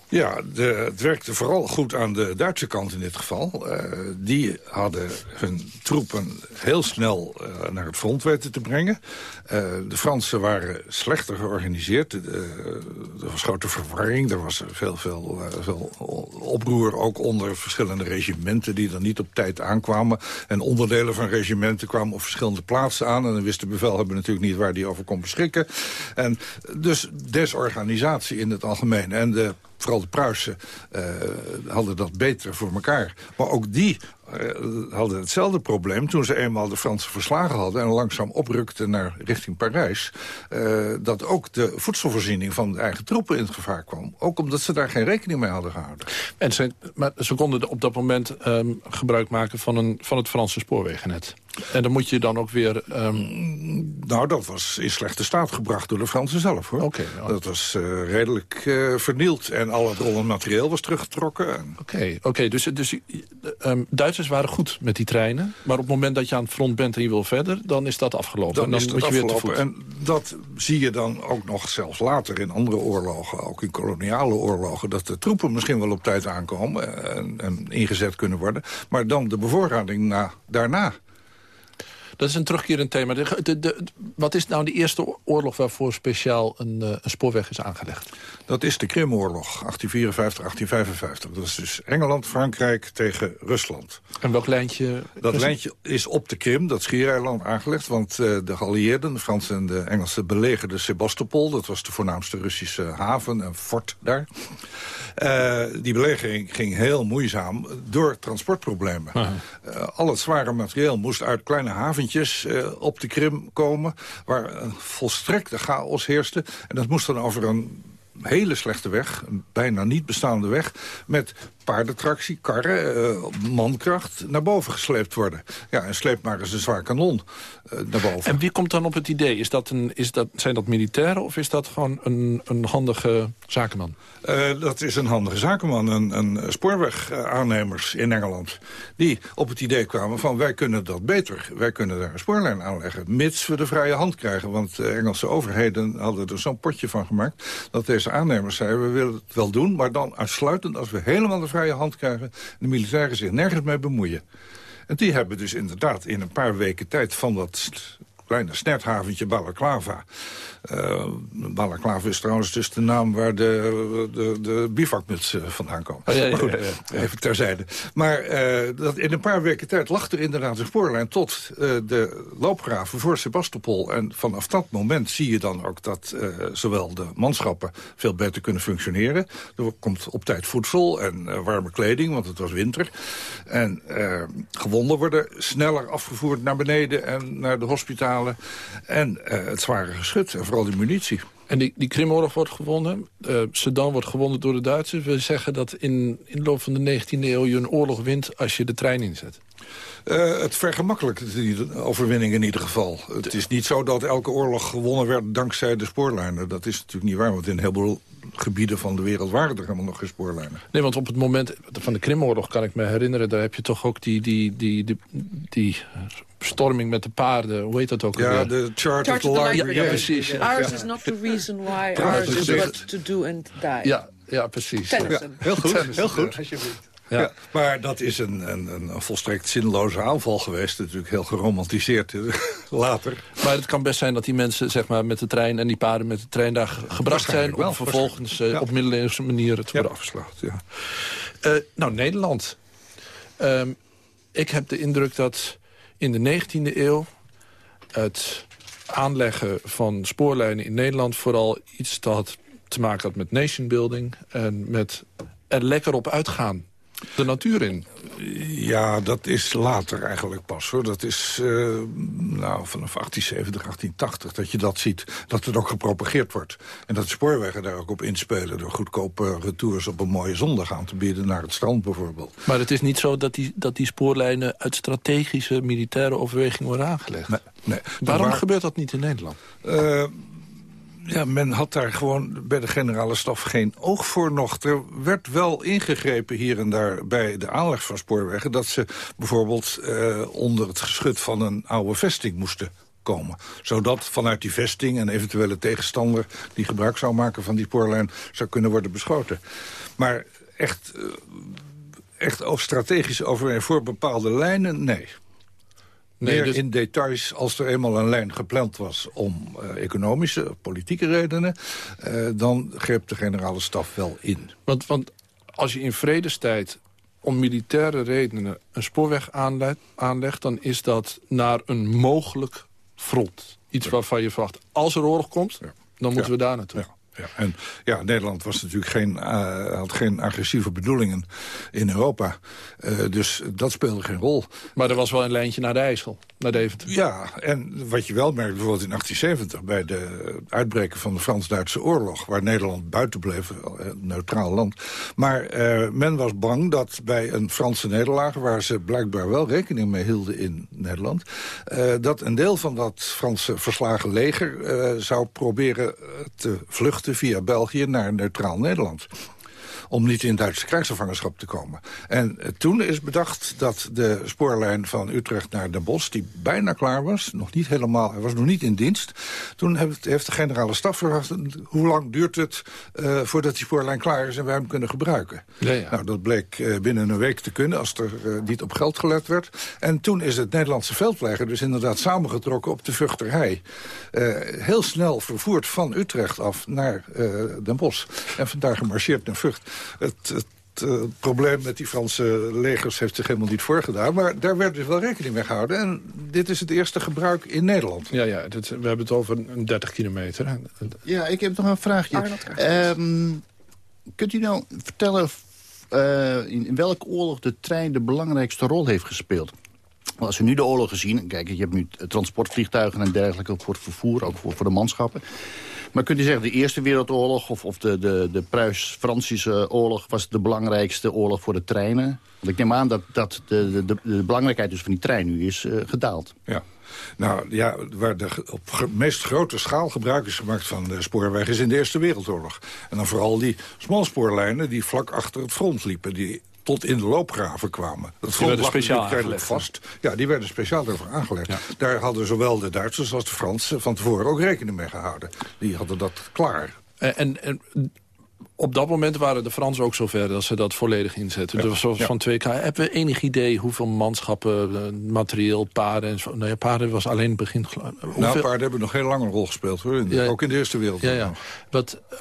Ja, het werkte vooral goed aan de Duitse kant in dit geval. Uh, die hadden hun troepen heel snel uh, naar het front weten te brengen. Uh, de Fransen waren slechter georganiseerd. er was grote verwarring. Er was veel, veel, veel oproer ook onder verschillende regimenten... die dan niet op tijd aankwamen. En onderdelen van regimenten kwamen op verschillende plaatsen aan. En dan wist de bevelhebber natuurlijk niet waar die over kon beschikken. En dus desorganisatie in het algemeen. En de vooral de Pruisen uh, hadden dat beter voor elkaar. Maar ook die uh, hadden hetzelfde probleem toen ze eenmaal de Fransen verslagen hadden... en langzaam oprukten naar richting Parijs... Uh, dat ook de voedselvoorziening van de eigen troepen in het gevaar kwam. Ook omdat ze daar geen rekening mee hadden gehouden. En ze, maar ze konden op dat moment um, gebruik maken van, een, van het Franse spoorwegennet. En dan moet je dan ook weer... Um... Nou, dat was in slechte staat gebracht door de Fransen zelf, hoor. Okay, ja. Dat was uh, redelijk uh, vernield en al het rollend materieel was teruggetrokken. Oké, oké. Okay, dus, dus um, Duitsers waren goed met die treinen. Maar op het moment dat je aan het front bent en je wil verder... dan is dat afgelopen. Dan, en dan is dat moet je afgelopen. weer te En dat zie je dan ook nog zelfs later in andere oorlogen. Ook in koloniale oorlogen. Dat de troepen misschien wel op tijd aankomen en, en ingezet kunnen worden. Maar dan de bevoorrading na, daarna... Dat is een terugkerend thema. De, wat is nou de eerste oorlog waarvoor speciaal een, uh, een spoorweg is aangelegd? Dat is de Krimoorlog, 1854, 1855. Dat is dus Engeland, Frankrijk tegen Rusland. En welk lijntje? Dat lijntje is op de Krim, dat schiereiland, aangelegd. Want uh, de geallieerden, de Fransen en de Engelsen, belegerden Sebastopol. Dat was de voornaamste Russische haven, en fort daar. Uh, die belegering ging heel moeizaam door transportproblemen. Uh, al het zware materieel moest uit kleine haventjes op de Krim komen... waar een volstrekte chaos heerste. En dat moest dan over een hele slechte weg, een bijna niet bestaande weg... met paardentractie, karren, uh, mankracht naar boven gesleept worden. Ja, en sleep maar eens een zwaar kanon uh, naar boven. En wie komt dan op het idee? Is dat een, is dat, zijn dat militairen of is dat gewoon een, een handige zakenman? Uh, dat is een handige zakenman, een, een spoorwegaannemers in Engeland... die op het idee kwamen van wij kunnen dat beter. Wij kunnen daar een spoorlijn aanleggen, mits we de vrije hand krijgen. Want de Engelse overheden hadden er zo'n potje van gemaakt... dat deze aannemers zeiden, we willen het wel doen... maar dan uitsluitend als we helemaal de vrije hand krijgen... de militairen zich nergens mee bemoeien. En die hebben dus inderdaad in een paar weken tijd van dat kleine snerthaventje Balaclava. Uh, is trouwens dus de naam waar de, de, de bivakmuts uh, vandaan komen. Oh, ja, ja, maar goed, even terzijde. Maar uh, dat in een paar weken tijd lag er inderdaad een spoorlijn... tot de loopgraven voor Sebastopol. En vanaf dat moment zie je dan ook dat zowel de manschappen... veel beter kunnen functioneren. Er komt op tijd voedsel en warme kleding, want het was winter. En gewonden worden sneller afgevoerd naar beneden en naar de hospitalen. En het zware geschut vooral die munitie. En die, die Krimoorlog wordt gewonnen. Uh, Sedan wordt gewonnen door de Duitsers. We zeggen dat in, in de loop van de 19e eeuw je een oorlog wint als je de trein inzet. Uh, het vergemakkelijkt de overwinning in ieder geval. Het is niet zo dat elke oorlog gewonnen werd dankzij de spoorlijnen. Dat is natuurlijk niet waar, want in heel veel gebieden van de wereld waren er helemaal nog geen spoorlijnen. Nee, want op het moment van de Krimoorlog kan ik me herinneren... daar heb je toch ook die, die, die, die, die storming met de paarden. Hoe heet dat ook Ja, alweer? de Chart, Chart of the Library. Ja, ja, precies. Ja. Ours is not the reason why, ours is what to do and die. Ja, ja precies. Heel goed, heel goed. ja, alsjeblieft. Ja. Ja. maar dat is een, een, een volstrekt zinloze aanval geweest. Natuurlijk heel geromantiseerd later. Maar het kan best zijn dat die mensen zeg maar, met de trein en die paarden met de trein daar ge- gebracht zijn... Wel, om vervolgens eh, Ja. op middeleeuwse manieren te worden afgeslacht. Ja. Eh, nou, Nederland. Ehm, ik heb de indruk dat in de 19e eeuw het aanleggen van spoorlijnen in Nederland... vooral iets had te maken had met nation building en met er lekker op uitgaan. De natuur in. Ja, dat is later eigenlijk pas hoor. Dat is uh, nou, vanaf 1870, 1880 dat je dat ziet. Dat het ook gepropageerd wordt. En dat de spoorwegen daar ook op inspelen... door goedkope retours op een mooie zondag aan te bieden... naar het strand bijvoorbeeld. Maar het is niet zo dat die, dat die spoorlijnen... uit strategische militaire overwegingen worden aangelegd? Nee. nee. Waarom gebeurt dat niet in Nederland? Uh, ja, men had daar gewoon bij de generale staf geen oog voor nog. Er werd wel ingegrepen hier en daar bij de aanleg van spoorwegen... dat ze bijvoorbeeld eh, onder het geschut van een oude vesting moesten komen. Zodat vanuit die vesting een eventuele tegenstander... die gebruik zou maken van die spoorlijn zou kunnen worden beschoten. Maar echt, uh, echt strategische overweging voor bepaalde lijnen, nee. Nee, Meer dus... in details als er eenmaal een lijn gepland was... om uh, economische, politieke redenen... Uh, dan greep de generale staf wel in. Want, want als je in vredestijd om militaire redenen een spoorweg aanlegt, aanlegt... dan is dat naar een mogelijk front. Iets waarvan je verwacht, als er oorlog komt... Dan moeten ja. we daar naartoe. Ja. Ja, en ja, Nederland was natuurlijk geen, uh, had geen agressieve bedoelingen in Europa. Uh, dus dat speelde geen rol. Maar er was wel een lijntje naar de IJssel, naar Deventer. Ja, en wat je wel merkt bijvoorbeeld in 1870... bij de uitbreken van de Frans-Duitse oorlog... waar Nederland buiten bleef, een neutraal land. Maar uh, men was bang dat bij een Franse nederlaag... waar ze blijkbaar wel rekening mee hielden in Nederland... dat een deel van dat Franse verslagen leger zou proberen te vluchten via België naar neutraal Nederland om niet in Duitse krijgsgevangenschap te komen. En eh, toen is bedacht dat de spoorlijn van Utrecht naar Den Bosch... die bijna klaar was, nog niet helemaal, hij was nog niet in dienst... toen heeft de generale staf gevraagd... hoe lang duurt het uh, voordat die spoorlijn klaar is en wij hem kunnen gebruiken? Ja, ja. Nou, dat bleek uh, binnen een week te kunnen als er uh, niet op geld gelet werd. En toen is het Nederlandse veldleger dus inderdaad samengetrokken op de Vugterhei. heel snel vervoerd van Utrecht af naar Den Bosch. En vandaar gemarcheerd naar Vught het, het uh, probleem met die Franse legers heeft zich helemaal niet voorgedaan. Maar daar werd dus wel rekening mee gehouden. En dit is het eerste gebruik in Nederland. Ja, ja dit, we hebben het over een 30 kilometer. Ja, ik heb nog een vraagje. Um, kunt u nou vertellen uh, in welke oorlog de trein de belangrijkste rol heeft gespeeld? Als we nu de oorlogen zien, kijk, je hebt nu transportvliegtuigen en dergelijke voor het vervoer, ook voor, voor de manschappen. Maar kunt u zeggen, de Eerste Wereldoorlog of, of de, de, de Pruis-Fransische oorlog... was de belangrijkste oorlog voor de treinen? Want ik neem aan dat, dat de, de, de belangrijkheid dus van die trein nu is uh, gedaald. Ja. Nou ja, waar de op meest grote schaal gebruik is gemaakt van de spoorweg... is in de Eerste Wereldoorlog. En dan vooral die smalspoorlijnen die vlak achter het front liepen... die tot in de loopgraven kwamen. Dat die werden speciaal aangelegd. Vast. Ja, die werden speciaal ervoor aangelegd. Daar hadden zowel de Duitsers als de Fransen van tevoren ook rekening mee gehouden. Die hadden dat klaar. En, en, op dat moment waren de Fransen ook zover dat ze dat volledig inzetten. Ja, dus zoals ja. van 2K. Hebben we enig idee hoeveel manschappen, eh, materieel, paarden en zo? Nou ja, paarden was alleen het begin. Hoeveel... Nou, paarden hebben nog heel lang een rol gespeeld hoor. In de, ja, ook in de Eerste Wereldoorlog. Ja, ja. Wat, uh,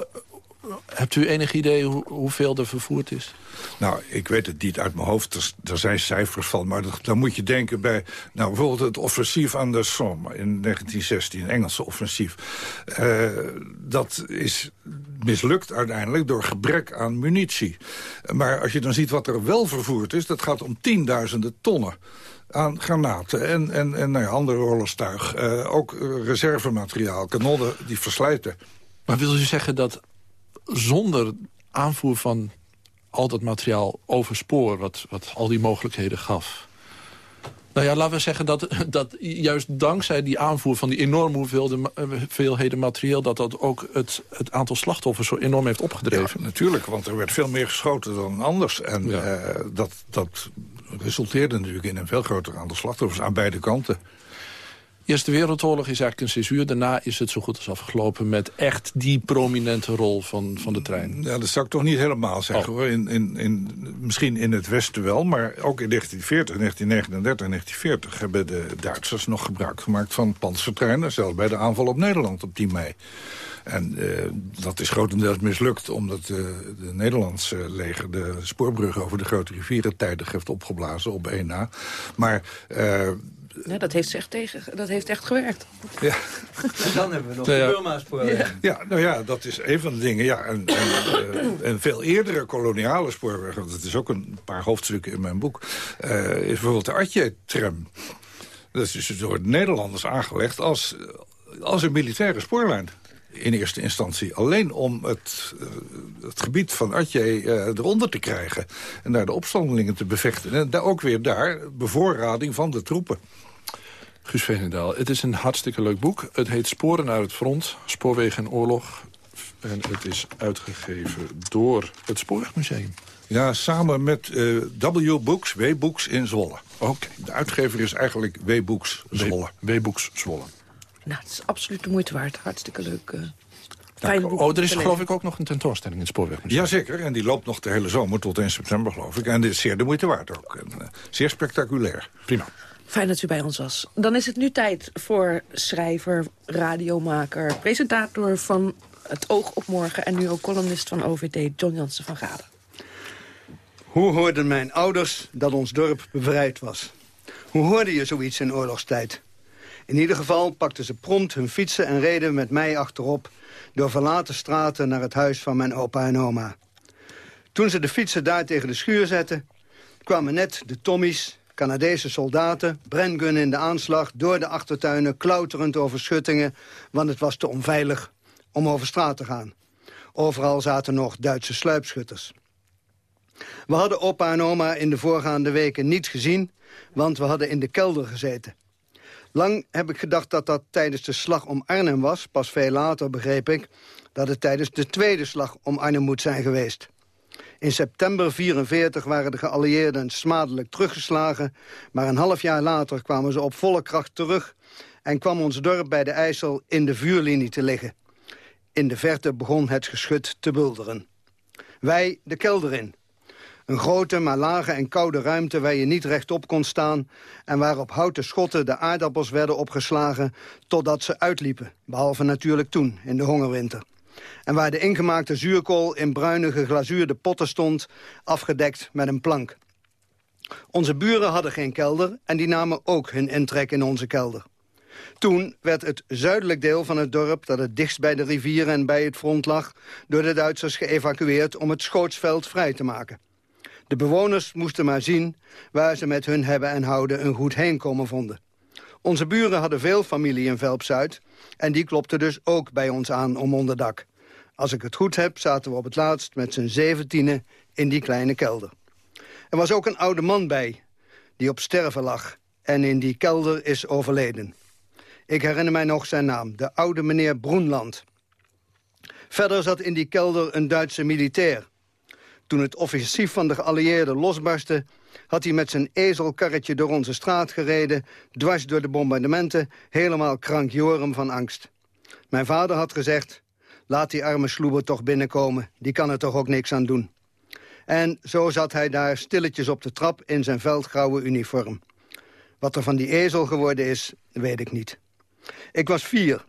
hebt u enig idee hoe, hoeveel er vervoerd is? Nou, ik weet het niet uit mijn hoofd. Er, er zijn cijfers van. Maar dan moet je denken bij... Nou, bijvoorbeeld het offensief aan de Somme in 1916. Een Engelse offensief. Uh, dat is mislukt uiteindelijk door gebrek aan munitie. Maar als je dan ziet wat er wel vervoerd is... dat gaat om tienduizenden tonnen aan granaten en, en, en nou ja, andere oorlogstuig. Uh, ook reservemateriaal, kanonnen die verslijten. Maar wil u zeggen dat zonder aanvoer van al dat materiaal over spoor... wat, wat al die mogelijkheden gaf. Nou ja, laten we zeggen dat, dat juist dankzij die aanvoer van die enorme hoeveelheden eh, materieel... dat dat ook het, het aantal slachtoffers zo enorm heeft opgedreven. Ja, natuurlijk, want er werd veel meer geschoten dan anders. En ja. uh, dat, dat resulteerde natuurlijk in een veel groter aantal slachtoffers aan beide kanten. Eerste Wereldoorlog is eigenlijk een censuur. Daarna is het zo goed als afgelopen met echt die prominente rol van, van de trein. Ja, dat zou ik toch niet helemaal zeggen oh. hoor. In, in, in, misschien in het Westen wel, maar ook in 1940, 1939 en 1940... hebben de Duitsers nog gebruik gemaakt van panzertreinen. Zelfs bij de aanval op Nederland op 10 mei. En uh, dat is grotendeels mislukt omdat uh, de Nederlandse leger... de spoorbrug over de grote rivieren tijdig heeft opgeblazen op 1 na. Maar... Uh, Ja, dat heeft, echt tegen, dat heeft echt gewerkt. Ja. En dan hebben we nog Nou ja. de Burma-spoorweg. Ja, nou ja, dat is een van de dingen. Ja, en, en, eh, en veel eerdere koloniale spoorwegen, want dat is ook een paar hoofdstukken in mijn boek, eh, is bijvoorbeeld de Atje-tram. Dat is dus door de Nederlanders aangelegd als, als een militaire spoorlijn. In eerste instantie. Alleen om het, eh, het gebied van Atje eh, eronder te krijgen. En daar de opstandelingen te bevechten. En daar ook weer daar bevoorrading van de troepen. Guus Veenendaal, het is een hartstikke leuk boek. Het heet Sporen uit het front, Spoorwegen en Oorlog. En het is uitgegeven door het Spoorwegmuseum. Ja, samen met eh, W Books, W Books in Zwolle. Oké. De uitgever is eigenlijk W Books Zwolle. W Books Zwolle. Nou, het is absoluut de moeite waard. Hartstikke leuk. eh fijn boek. Oh, er is geloof ik ook nog een tentoonstelling in het Spoorwegmuseum. Jazeker, en die loopt nog de hele zomer tot 1 september, geloof ik. En dit is zeer de moeite waard ook. En, eh, zeer spectaculair. Prima. Fijn dat u bij ons was. Dan is het nu tijd voor schrijver, radiomaker, presentator van Het Oog op Morgen... en nu ook columnist van OVT, John Jansen van Galen. Hoe hoorden mijn ouders dat ons dorp bevrijd was? Hoe hoorde je zoiets in oorlogstijd? In ieder geval pakten ze prompt hun fietsen en reden met mij achterop... door verlaten straten naar het huis van mijn opa en oma. Toen ze de fietsen daar tegen de schuur zetten... kwamen net de Tommies, Canadese soldaten, Brengun in de aanslag... door de achtertuinen, klauterend over schuttingen... want het was te onveilig om over straat te gaan. Overal zaten nog Duitse sluipschutters. We hadden opa en oma in de voorgaande weken niet gezien... want we hadden in de kelder gezeten. Lang heb ik gedacht dat dat tijdens de slag om Arnhem was. Pas veel later begreep ik dat het tijdens de tweede slag om Arnhem moet zijn geweest. In september 44 waren de geallieerden smadelijk teruggeslagen... maar een half jaar later kwamen ze op volle kracht terug... en kwam ons dorp bij de IJssel in de vuurlinie te liggen. In de verte begon het geschut te bulderen. Wij de kelder in. Een grote, maar lage en koude ruimte waar je niet rechtop kon staan... en waar op houten schotten de aardappels werden opgeslagen... totdat ze uitliepen, behalve natuurlijk toen, in de hongerwinter. En waar de ingemaakte zuurkool in bruine geglazuurde potten stond... afgedekt met een plank. Onze buren hadden geen kelder en die namen ook hun intrek in onze kelder. Toen werd het zuidelijk deel van het dorp, dat het dichtst bij de rivier en bij het front lag... door de Duitsers geëvacueerd om het schootsveld vrij te maken. De bewoners moesten maar zien waar ze met hun hebben en houden een goed heenkomen vonden. Onze buren hadden veel familie in Velp-Zuid... en die klopte dus ook bij ons aan om onderdak. Als ik het goed heb, zaten we op het laatst met z'n zeventienen in die kleine kelder. Er was ook een oude man bij, die op sterven lag... en in die kelder is overleden. Ik herinner mij nog zijn naam, de oude meneer Broenland. Verder zat in die kelder een Duitse militair. Toen het offensief van de geallieerden losbarstte... had hij met zijn ezelkarretje door onze straat gereden... dwars door de bombardementen, helemaal krankjorum van angst. Mijn vader had gezegd... laat die arme sloeber toch binnenkomen, die kan er toch ook niks aan doen. En zo zat hij daar stilletjes op de trap in zijn veldgrauwe uniform. Wat er van die ezel geworden is, weet ik niet. Ik was vier.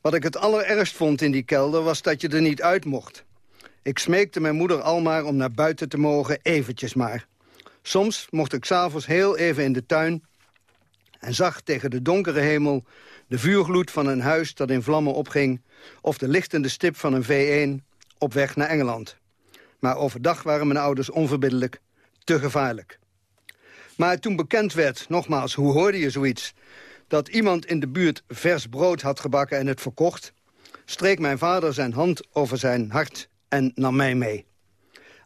Wat ik het allerergst vond in die kelder was dat je er niet uit mocht. Ik smeekte mijn moeder al maar om naar buiten te mogen, eventjes maar. Soms mocht ik s'avonds heel even in de tuin... en zag tegen de donkere hemel de vuurgloed van een huis dat in vlammen opging... of de lichtende stip van een V1 op weg naar Engeland. Maar overdag waren mijn ouders onverbiddelijk, te gevaarlijk. Maar toen bekend werd, nogmaals, hoe hoorde je zoiets... dat iemand in de buurt vers brood had gebakken en het verkocht... streek mijn vader zijn hand over zijn hart en nam mij mee.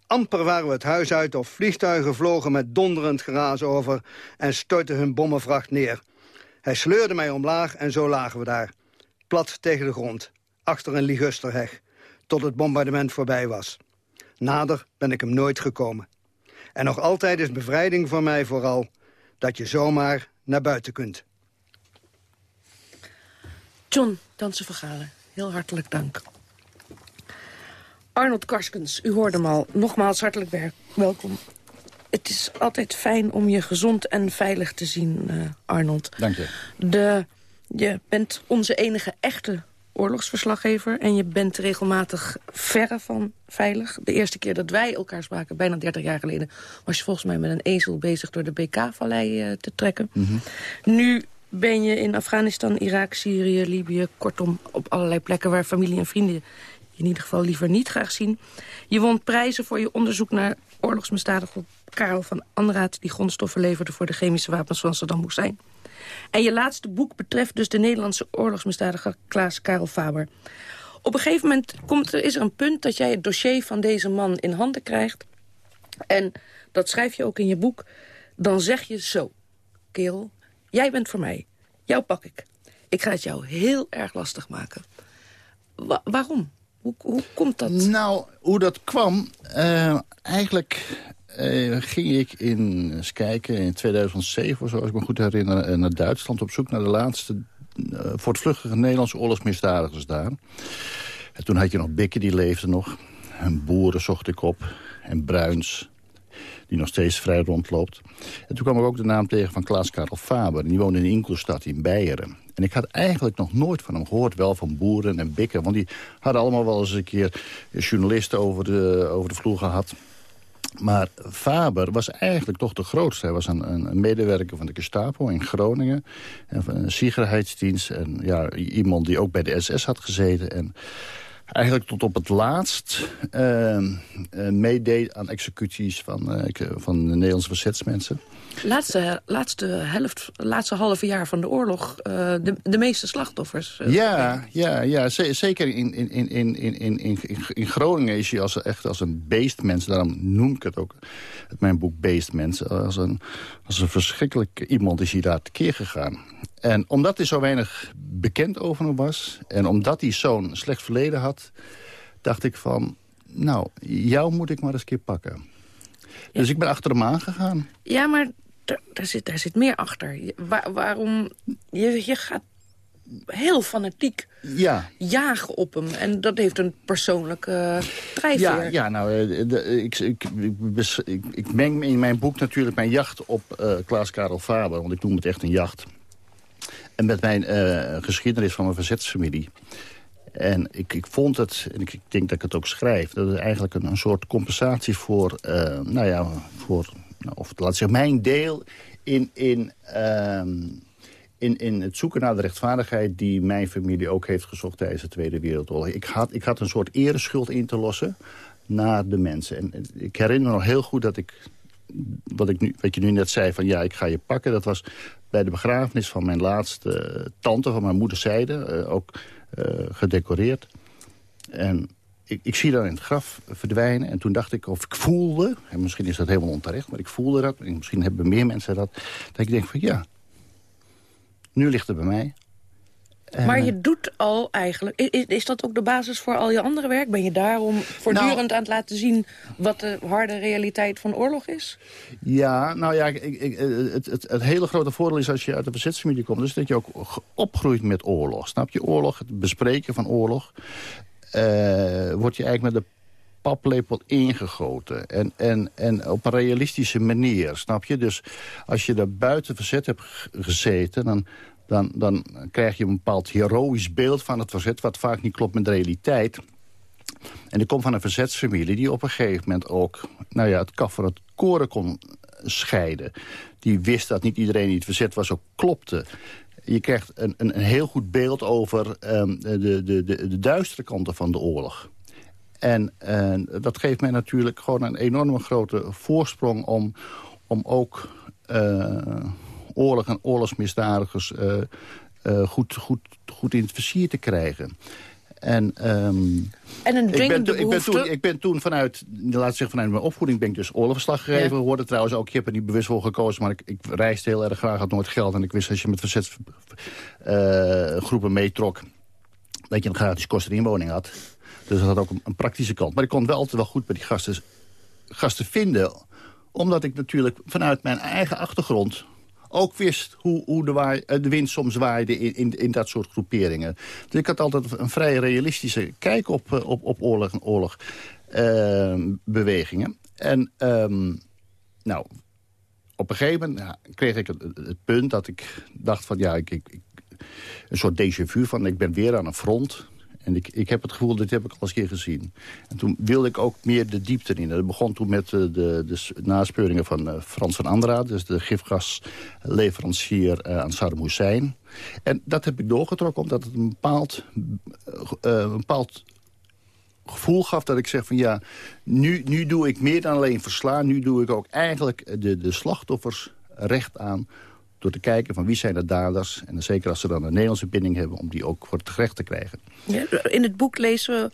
Amper waren we het huis uit of vliegtuigen vlogen met donderend geraas over... en stortten hun bommenvracht neer. Hij sleurde mij omlaag en zo lagen we daar. Plat tegen de grond, achter een ligusterheg, tot het bombardement voorbij was. Nader ben ik hem nooit gekomen. En nog altijd is bevrijding voor mij vooral dat je zomaar naar buiten kunt. John Dansen Vergalen, heel hartelijk dank. Arnold Karskens, u hoorde hem al. Nogmaals hartelijk welkom. Het is altijd fijn om je gezond en veilig te zien, eh, Arnold. Dank je. De, je bent onze enige echte oorlogsverslaggever... en je bent regelmatig verre van veilig. De eerste keer dat wij elkaar spraken, bijna 30 jaar geleden... was je volgens mij met een ezel bezig door de BK-vallei uh, te trekken. Mhm. Nu ben je in Afghanistan, Irak, Syrië, Libië... kortom op allerlei plekken waar familie en vrienden... in ieder geval liever niet graag zien. Je won prijzen voor je onderzoek naar oorlogsmisdadiger Karel van Anraat... die grondstoffen leverde voor de chemische wapens van Saddam Hussein. En je laatste boek betreft dus de Nederlandse oorlogsmisdadiger Klaas Karel Faber. Op een gegeven moment komt er, is er een punt dat jij het dossier van deze man in handen krijgt. En dat schrijf je ook in je boek. Dan zeg je zo, kerel, jij bent voor mij. Jou pak ik. Ik ga het jou heel erg lastig maken. waarom? Hoe, hoe komt dat? Nou, hoe dat kwam... Uh, eigenlijk uh, ging ik in, eens kijken, in 2007 zoals ik me goed herinner... Eh, naar Duitsland op zoek naar de laatste uh, voortvluchtige Nederlandse oorlogsmisdadigers daar. En toen had je nog Bikke, die leefde nog. En Boeren zocht ik op. En Bruins, die nog steeds vrij rondloopt. En toen kwam ik ook de naam tegen van Klaas Karel Faber. Die woonde in Inkelstad in Beieren. En ik had eigenlijk nog nooit van hem gehoord, wel van Boeren en Bikken. Want die hadden allemaal wel eens een keer journalisten over de, over de vloer gehad. Maar Faber was eigenlijk toch de grootste. Hij was een, een medewerker van de Gestapo in Groningen. En van een Sicherheidsdienst. En ja, iemand die ook bij de SS had gezeten. En eigenlijk tot op het laatst uh, uh, meedeed aan executies van, uh, van de Nederlandse verzetsmensen. Laatste, laatste, helft, laatste halve jaar van de oorlog, de, de meeste slachtoffers. ja, ja, ja, zeker in, in, in, in, in, in, in Groningen is hij als, echt als een beestmens. Daarom noem ik het ook, mijn boek Beestmens. Als een, als een verschrikkelijk iemand is hij daar tekeer gegaan. En omdat er zo weinig bekend over hem was... en omdat hij zo'n slecht verleden had... dacht ik van, nou, jou moet ik maar eens een keer pakken. Dus ik ben achter hem aangegaan. Ja, maar daar zit, daar zit meer achter. waarom... Je, je gaat heel fanatiek ja. jagen op hem. En dat heeft een persoonlijke drijfveer. Ja, ja nou, eh, de, ik, ik, ik, ik, meng in mijn boek natuurlijk mijn jacht op uh, Klaas Karel Faber. Want ik noem het echt een jacht. En met mijn uh, geschiedenis van mijn verzetsfamilie. En ik, ik vond het, en ik, ik, denk dat ik het ook schrijf... dat het eigenlijk een, een soort compensatie voor, uh, nou ja, voor... Nou, of laat zeggen, mijn deel in, in, uh, in, in het zoeken naar de rechtvaardigheid... die mijn familie ook heeft gezocht tijdens de Tweede Wereldoorlog. Ik had, ik had een soort ereschuld in te lossen naar de mensen. En ik herinner me nog heel goed dat ik wat, ik nu, wat je nu net zei, van ja, ik ga je pakken... dat was bij de begrafenis van mijn laatste tante van mijn moederszijde. Uh, ook uh, gedecoreerd. En ik, ik, zie dat in het graf verdwijnen. En toen dacht ik, of ik voelde... en misschien is dat helemaal onterecht, maar ik voelde dat... en misschien hebben meer mensen dat... dat ik denk van ja, nu ligt het bij mij. Maar je doet al eigenlijk... Is, is dat ook de basis voor al je andere werk? Ben je daarom voortdurend nou, aan het laten zien... wat de harde realiteit van oorlog is? Ja, nou ja, ik, ik, het, het, het, hele grote voordeel is als je uit de verzetsfamilie komt... is dat je ook opgroeit met oorlog. Snap je? Oorlog, het bespreken van oorlog... Uh, word je eigenlijk met de paplepel ingegoten. En, en, en op een realistische manier, snap je? Dus als je daar buiten verzet hebt gezeten... dan dan, dan krijg je een bepaald heroïsch beeld van het verzet... wat vaak niet klopt met de realiteit. En ik kom van een verzetsfamilie die op een gegeven moment ook... nou ja, het kaf van het koren kon scheiden. Die wist dat niet iedereen die het verzet was ook klopte. Je krijgt een, een, een heel goed beeld over um, de, de, de, de duistere kanten van de oorlog. En dat geeft mij natuurlijk gewoon een enorme grote voorsprong... om, om ook... Uh, oorlog en oorlogsmisdadigers uh, uh, goed, goed, goed in het versier te krijgen. En, um, en een ik ben, ik, ben toen, ik ben toen vanuit, laat zeggen, vanuit mijn opvoeding ben ik dus oorlogsverslaggever ja. geworden. Trouwens ook, ik heb er niet bewust voor gekozen, maar ik, ik reisde heel erg graag, had nooit geld. En ik wist als je met verzetsgroepen uh, meetrok, dat je een gratis kost inwoning had. Dus dat had ook een, een, praktische kant. Maar ik kon wel altijd wel goed bij die gasten, gasten vinden. Omdat ik natuurlijk vanuit mijn eigen achtergrond ook wist hoe, hoe de, eh, wind soms waaide in, in, dat soort groeperingen. Dus ik had altijd een vrij realistische kijk op, eh, op, op oorlog en oorlogbewegingen. Uh, en um, nou, op een gegeven moment kreeg ik het, punt dat ik dacht van... ja, ik, ik, een soort déjà vu van ik ben weer aan een front. En ik, ik heb het gevoel, dit heb ik al eens een keer gezien. En toen wilde ik ook meer de diepte in. Dat begon toen met de, de naspeuringen van Frans van Andra... dus de gifgasleverancier aan Saddam Hussein. En dat heb ik doorgetrokken omdat het een bepaald, een bepaald gevoel gaf dat ik zeg van ja, nu, nu doe ik meer dan alleen verslaan. Nu doe ik ook eigenlijk de, de slachtoffers recht aan door te kijken van wie zijn de daders. En zeker als ze dan een Nederlandse binding hebben... om die ook voor het gerecht te krijgen. Ja, in het boek lezen we...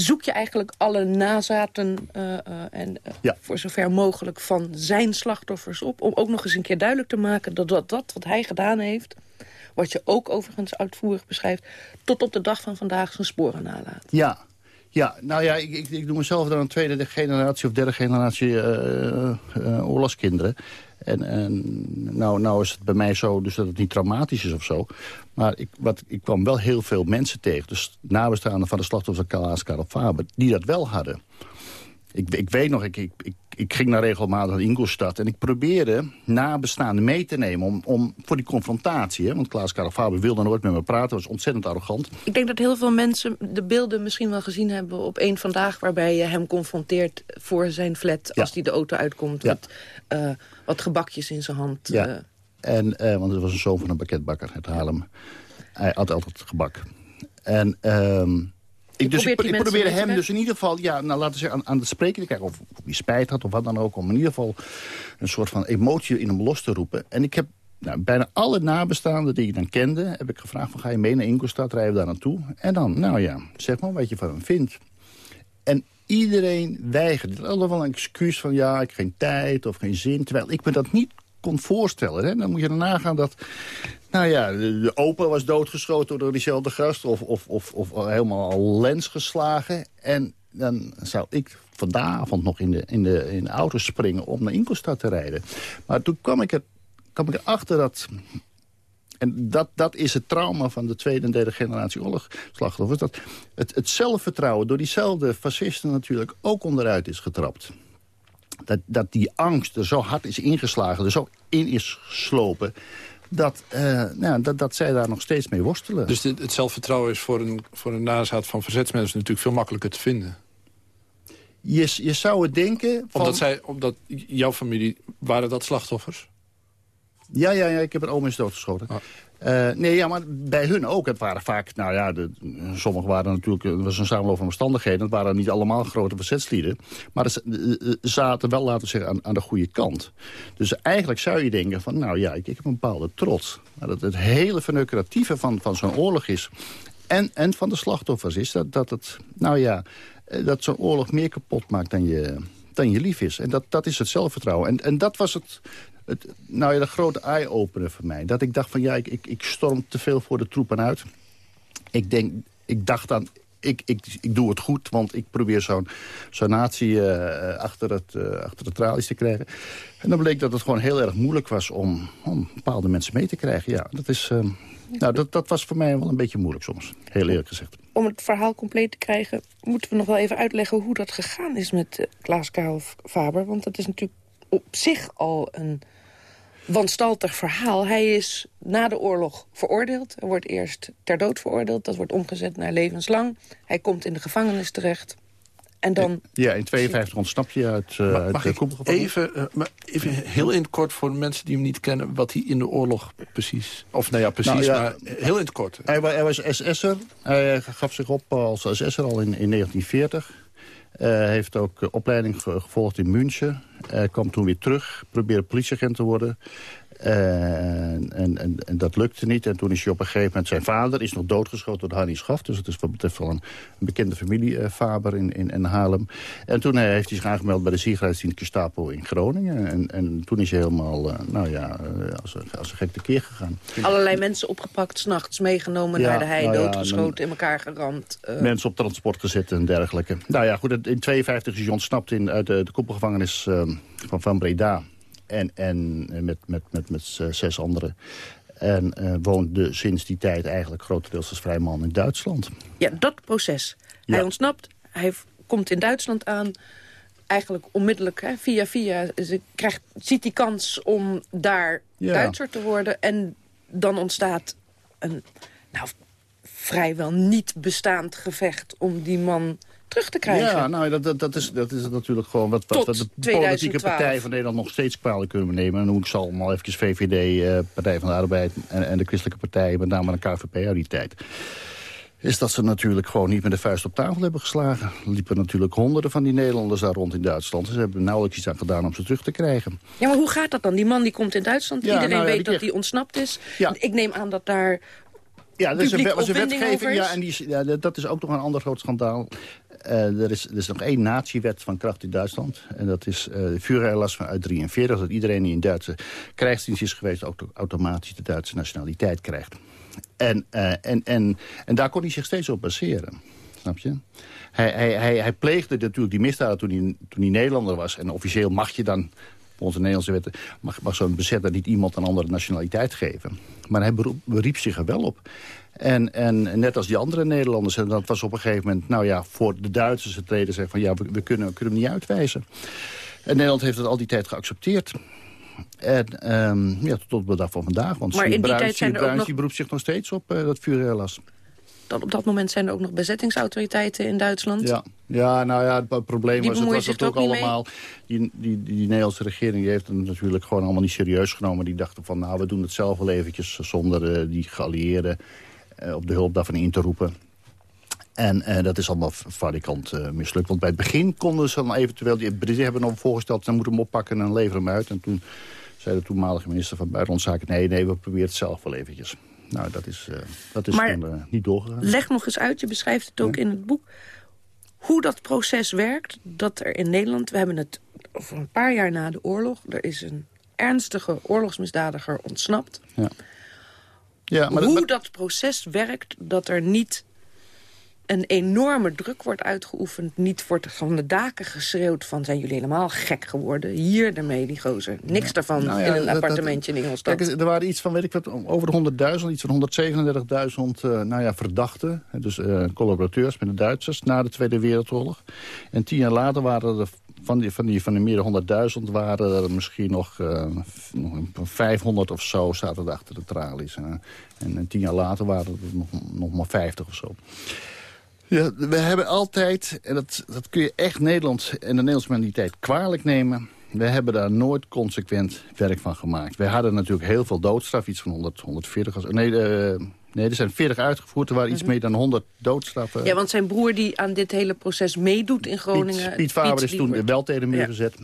zoek je eigenlijk alle nazaten uh, uh, en uh, voor zover mogelijk van zijn slachtoffers op... om ook nog eens een keer duidelijk te maken dat dat, dat wat hij gedaan heeft... wat je ook overigens uitvoerig beschrijft... tot op de dag van vandaag zijn sporen nalaat. Ja, ja, nou ja, ik, ik, ik noem mezelf dan een tweede generatie of derde generatie uh, uh, oorlogskinderen. En, en nou, nou is het bij mij zo dus dat het niet traumatisch is of zo. Maar ik, wat, ik kwam wel heel veel mensen tegen. Dus nabestaanden van de slachtoffers van Kalaas Karel Faber... die dat wel hadden. Ik, ik weet nog, ik, ik, ik, ging naar regelmatig naar Ingolstadt... en ik probeerde nabestaanden mee te nemen om, om, voor die confrontatie. Hè? Want Klaas Karel Faber wilde nooit met me praten, was ontzettend arrogant. Ik denk dat heel veel mensen de beelden misschien wel gezien hebben... op één vandaag waarbij je hem confronteert voor zijn flat... als hij de auto uitkomt met uh, wat gebakjes in zijn hand. Ja. Uh. En, uh, want het was een zoon van een pakketbakker uit Haarlem. Hij had altijd gebak. En... Uh, ik, dus ik, ik probeerde hem dus in ieder geval, ja, nou, laten we zeggen, aan, aan het spreken te krijgen. Of, of hij spijt had of wat dan ook. Om in ieder geval een soort van emotie in hem los te roepen. En ik heb nou, bijna alle nabestaanden die ik dan kende... heb ik gevraagd van ga je mee naar Ingolstadt, rijden we daar naartoe. En dan, nou ja, zeg maar wat je van hem vindt. En iedereen weigerde. Was wel een excuus van ja, ik heb geen tijd of geen zin. Terwijl ik me dat niet kon voorstellen. Hè? Dan moet je erna gaan dat... Nou ja, de, de opa was doodgeschoten door diezelfde gast... of, of, of, of helemaal al lens geslagen. En dan zou ik vanavond nog in de, in, de, in de auto springen... om naar Inkelstad te rijden. Maar toen kwam ik, er, kwam ik erachter dat... En dat, dat is het trauma van de tweede en derde generatie oorlogsslachtoffers. Dat het, het zelfvertrouwen door diezelfde fascisten natuurlijk ook onderuit is getrapt dat, dat die angst er zo hard is ingeslagen, er zo in is geslopen... Dat, uh, nou, dat, dat zij daar nog steeds mee worstelen. Dus dit, het zelfvertrouwen is voor een, voor een nazaat van verzetsmensen... natuurlijk veel makkelijker te vinden? Je, je zou het denken... Van... Omdat, zij, omdat jouw familie, waren dat slachtoffers? Ja, ja, ja ik heb een oom is doodgeschoten. Ah. Uh, nee, ja, maar bij hun ook. Het waren vaak, nou ja, de, sommigen waren natuurlijk, het was een samenloop van omstandigheden. Het waren niet allemaal grote verzetslieden. Maar ze zaten wel, laten we zeggen, aan, aan, de goede kant. Dus eigenlijk zou je denken van, nou ja, ik, ik heb een bepaalde trots. Maar dat het hele verneukeratieve van, van zo'n oorlog is... En, en van de slachtoffers is dat, dat het, nou ja, eh, dat zo'n oorlog meer kapot maakt dan je, dan je lief is. En dat, dat is het zelfvertrouwen. En, en dat was het, nou ja, de grote eye-opener voor mij. Dat ik dacht van ja, ik, ik, ik storm te veel voor de troepen uit. Ik, denk, ik dacht dan, ik, ik, ik doe het goed, want ik probeer zo'n natie uh, achter, het, uh, achter de tralies te krijgen. En dan bleek dat het gewoon heel erg moeilijk was om, bepaalde mensen mee te krijgen. Ja, dat, is, uh, nou, dat, dat was voor mij wel een beetje moeilijk soms, heel eerlijk gezegd. Om het verhaal compleet te krijgen, moeten we nog wel even uitleggen hoe dat gegaan is met Klaas Karel Faber. Want dat is natuurlijk op zich al een wanstaltig verhaal. Hij is na de oorlog veroordeeld. Hij wordt eerst ter dood veroordeeld. Dat wordt omgezet naar levenslang. Hij komt in de gevangenis terecht. En dan... Ja, in 52 ontsnap je uit, uh, uit de even, uh, maar even heel in het kort voor de mensen die hem niet kennen... wat hij in de oorlog precies... Of nou ja, precies, nou, ja, maar heel in het kort. Hij, hij was SS'er. Hij gaf zich op als SS'er al in, in 1940. Uh, heeft ook opleiding gevolgd in München. Kwam toen weer terug, probeerde politieagent te worden. Uh, en, en, en, dat lukte niet. En toen is hij op een gegeven moment... Zijn vader is nog doodgeschoten door Hannie Schaf. Dus het is wat betreft wel een, een bekende familie, uh, Faber in, in, in, Haarlem. En toen heeft hij zich aangemeld bij de Siegerheidsdienst Gestapo in Groningen. En, en toen is hij helemaal, uh, nou ja, als, als een gek tekeer gegaan. Allerlei mensen opgepakt, s'nachts meegenomen ja, naar de hei, nou doodgeschoten, ja, in elkaar geramd. Mensen op transport gezet en dergelijke. Nou ja, goed, in 52 is hij ontsnapt in, uit de, de koepelgevangenis van, van Breda. En, en met, met, met, met zes anderen. En uh, woonde sinds die tijd eigenlijk grotendeels als vrijman in Duitsland. Ja, dat proces. Ja. Hij ontsnapt, hij komt in Duitsland aan. Eigenlijk onmiddellijk, hè, via via, ze krijgt, ziet die kans om daar ja. Duitser te worden. En dan ontstaat een nou, vrijwel niet bestaand gevecht om die man terug te krijgen. Ja, nou, dat, dat, dat, is, dat is natuurlijk gewoon wat, wat, wat de 2012. politieke partij van Nederland nog steeds kwalijk kunnen nemen. En noem ik ze allemaal even VVD, eh, Partij van de Arbeid en, en de Christelijke Partij, met name de KVP uit die tijd. Is dat ze natuurlijk gewoon niet met de vuist op tafel hebben geslagen. Er liepen natuurlijk honderden van die Nederlanders daar rond in Duitsland. Ze hebben er nauwelijks iets aan gedaan om ze terug te krijgen. Ja, maar hoe gaat dat dan? Die man die komt in Duitsland, Ja, iedereen nou ja, weet dat hij ontsnapt is. Ja. Ik neem aan dat daar Ja, dat is een, was wetgeving. Ja, en die ja, dat- is ook nog een ander groot schandaal. Eh, er, is, er is nog één natiewet van kracht in Duitsland. En dat is eh de Führererlass van uit 43. Dat iedereen die in Duitse krijgsdienst is geweest... ook automatisch de Duitse nationaliteit krijgt. En, eh, en, en, en daar kon hij zich steeds op baseren. Snap je? Hij, hij, hij, hij pleegde natuurlijk die misdaden toen hij, toen hij Nederlander was. En officieel mag je dan, volgens de Nederlandse wetten... mag, mag zo'n bezetter niet iemand een andere nationaliteit geven. Maar hij beroep- beriep zich er wel op. En, en net als die andere Nederlanders. En dat was op een gegeven moment, nou ja, voor de Duitsers het reden zeggen van ja, we, we kunnen, we kunnen hem niet uitwijzen. En Nederland heeft het al die tijd geaccepteerd. En ehm, ja, tot op de dag van vandaag. Want Maar in die Bruins, tijd zijn er ook nog- beroept zich nog steeds op eh, dat vuurrelas. Dan op dat moment zijn er ook nog bezettingsautoriteiten in Duitsland. Ja. ja, nou ja, het pro- probleem Die was, het dat ook ook allemaal... Die, die, die, Nederlandse regering die heeft het natuurlijk gewoon allemaal niet serieus genomen. Die dachten van, nou, we doen het zelf wel eventjes... zonder eh, die geallieerden eh, op de hulp daarvan in te roepen. En eh, dat is allemaal fabrikant eh mislukt. Want bij het begin konden ze dan eventueel... Die Britten hebben nog voorgesteld, dan moeten we hem oppakken en leveren hem uit. En toen zei de toenmalige minister van Buitenlandse Zaken... nee, nee, we proberen het zelf wel eventjes. Nou, dat is, eh, dat is Maar- niet doorgegaan. Leg nog eens uit, je beschrijft het ook in het boek... hoe dat proces werkt, dat er in Nederland... we hebben het over een paar jaar na de oorlog... er is een ernstige oorlogsmisdadiger ontsnapt. Ja. Ja, maar dat- hoe dat proces werkt, dat er niet een enorme druk wordt uitgeoefend... niet wordt van de daken geschreeuwd van... zijn jullie helemaal gek geworden? Hier ermee, die gozer. Niks daarvan Nou ja, in een dat- dat- appartementje in Ingolstadt. Kijk, er waren iets van, weet ik wat, over de 100.000, iets van 137.000 eh, nou ja, verdachten. Dus eh, collaborateurs met de Duitsers na de Tweede Wereldoorlog. En tien jaar later waren er van die, van die, van die meer dan 100.000 waren er misschien nog, eh, nog een 500 of zo zaten er achter de tralies. En, en, en tien jaar later waren er nog, nog maar 50 of zo. Ja, we hebben altijd, en dat, dat kun je echt Nederland en de Nederlandse mentaliteit kwalijk nemen... we hebben daar nooit consequent werk van gemaakt. Wij hadden natuurlijk heel veel doodstraf, iets van 100, 140... Als, nee, eh, nee, er zijn 40 uitgevoerd, er waren iets meer dan 100 doodstraffen. Ja, want zijn broer die aan dit hele proces meedoet in Groningen... Piet, Piet Faber is toen wordt- wel tegen de muur Ja. gezet.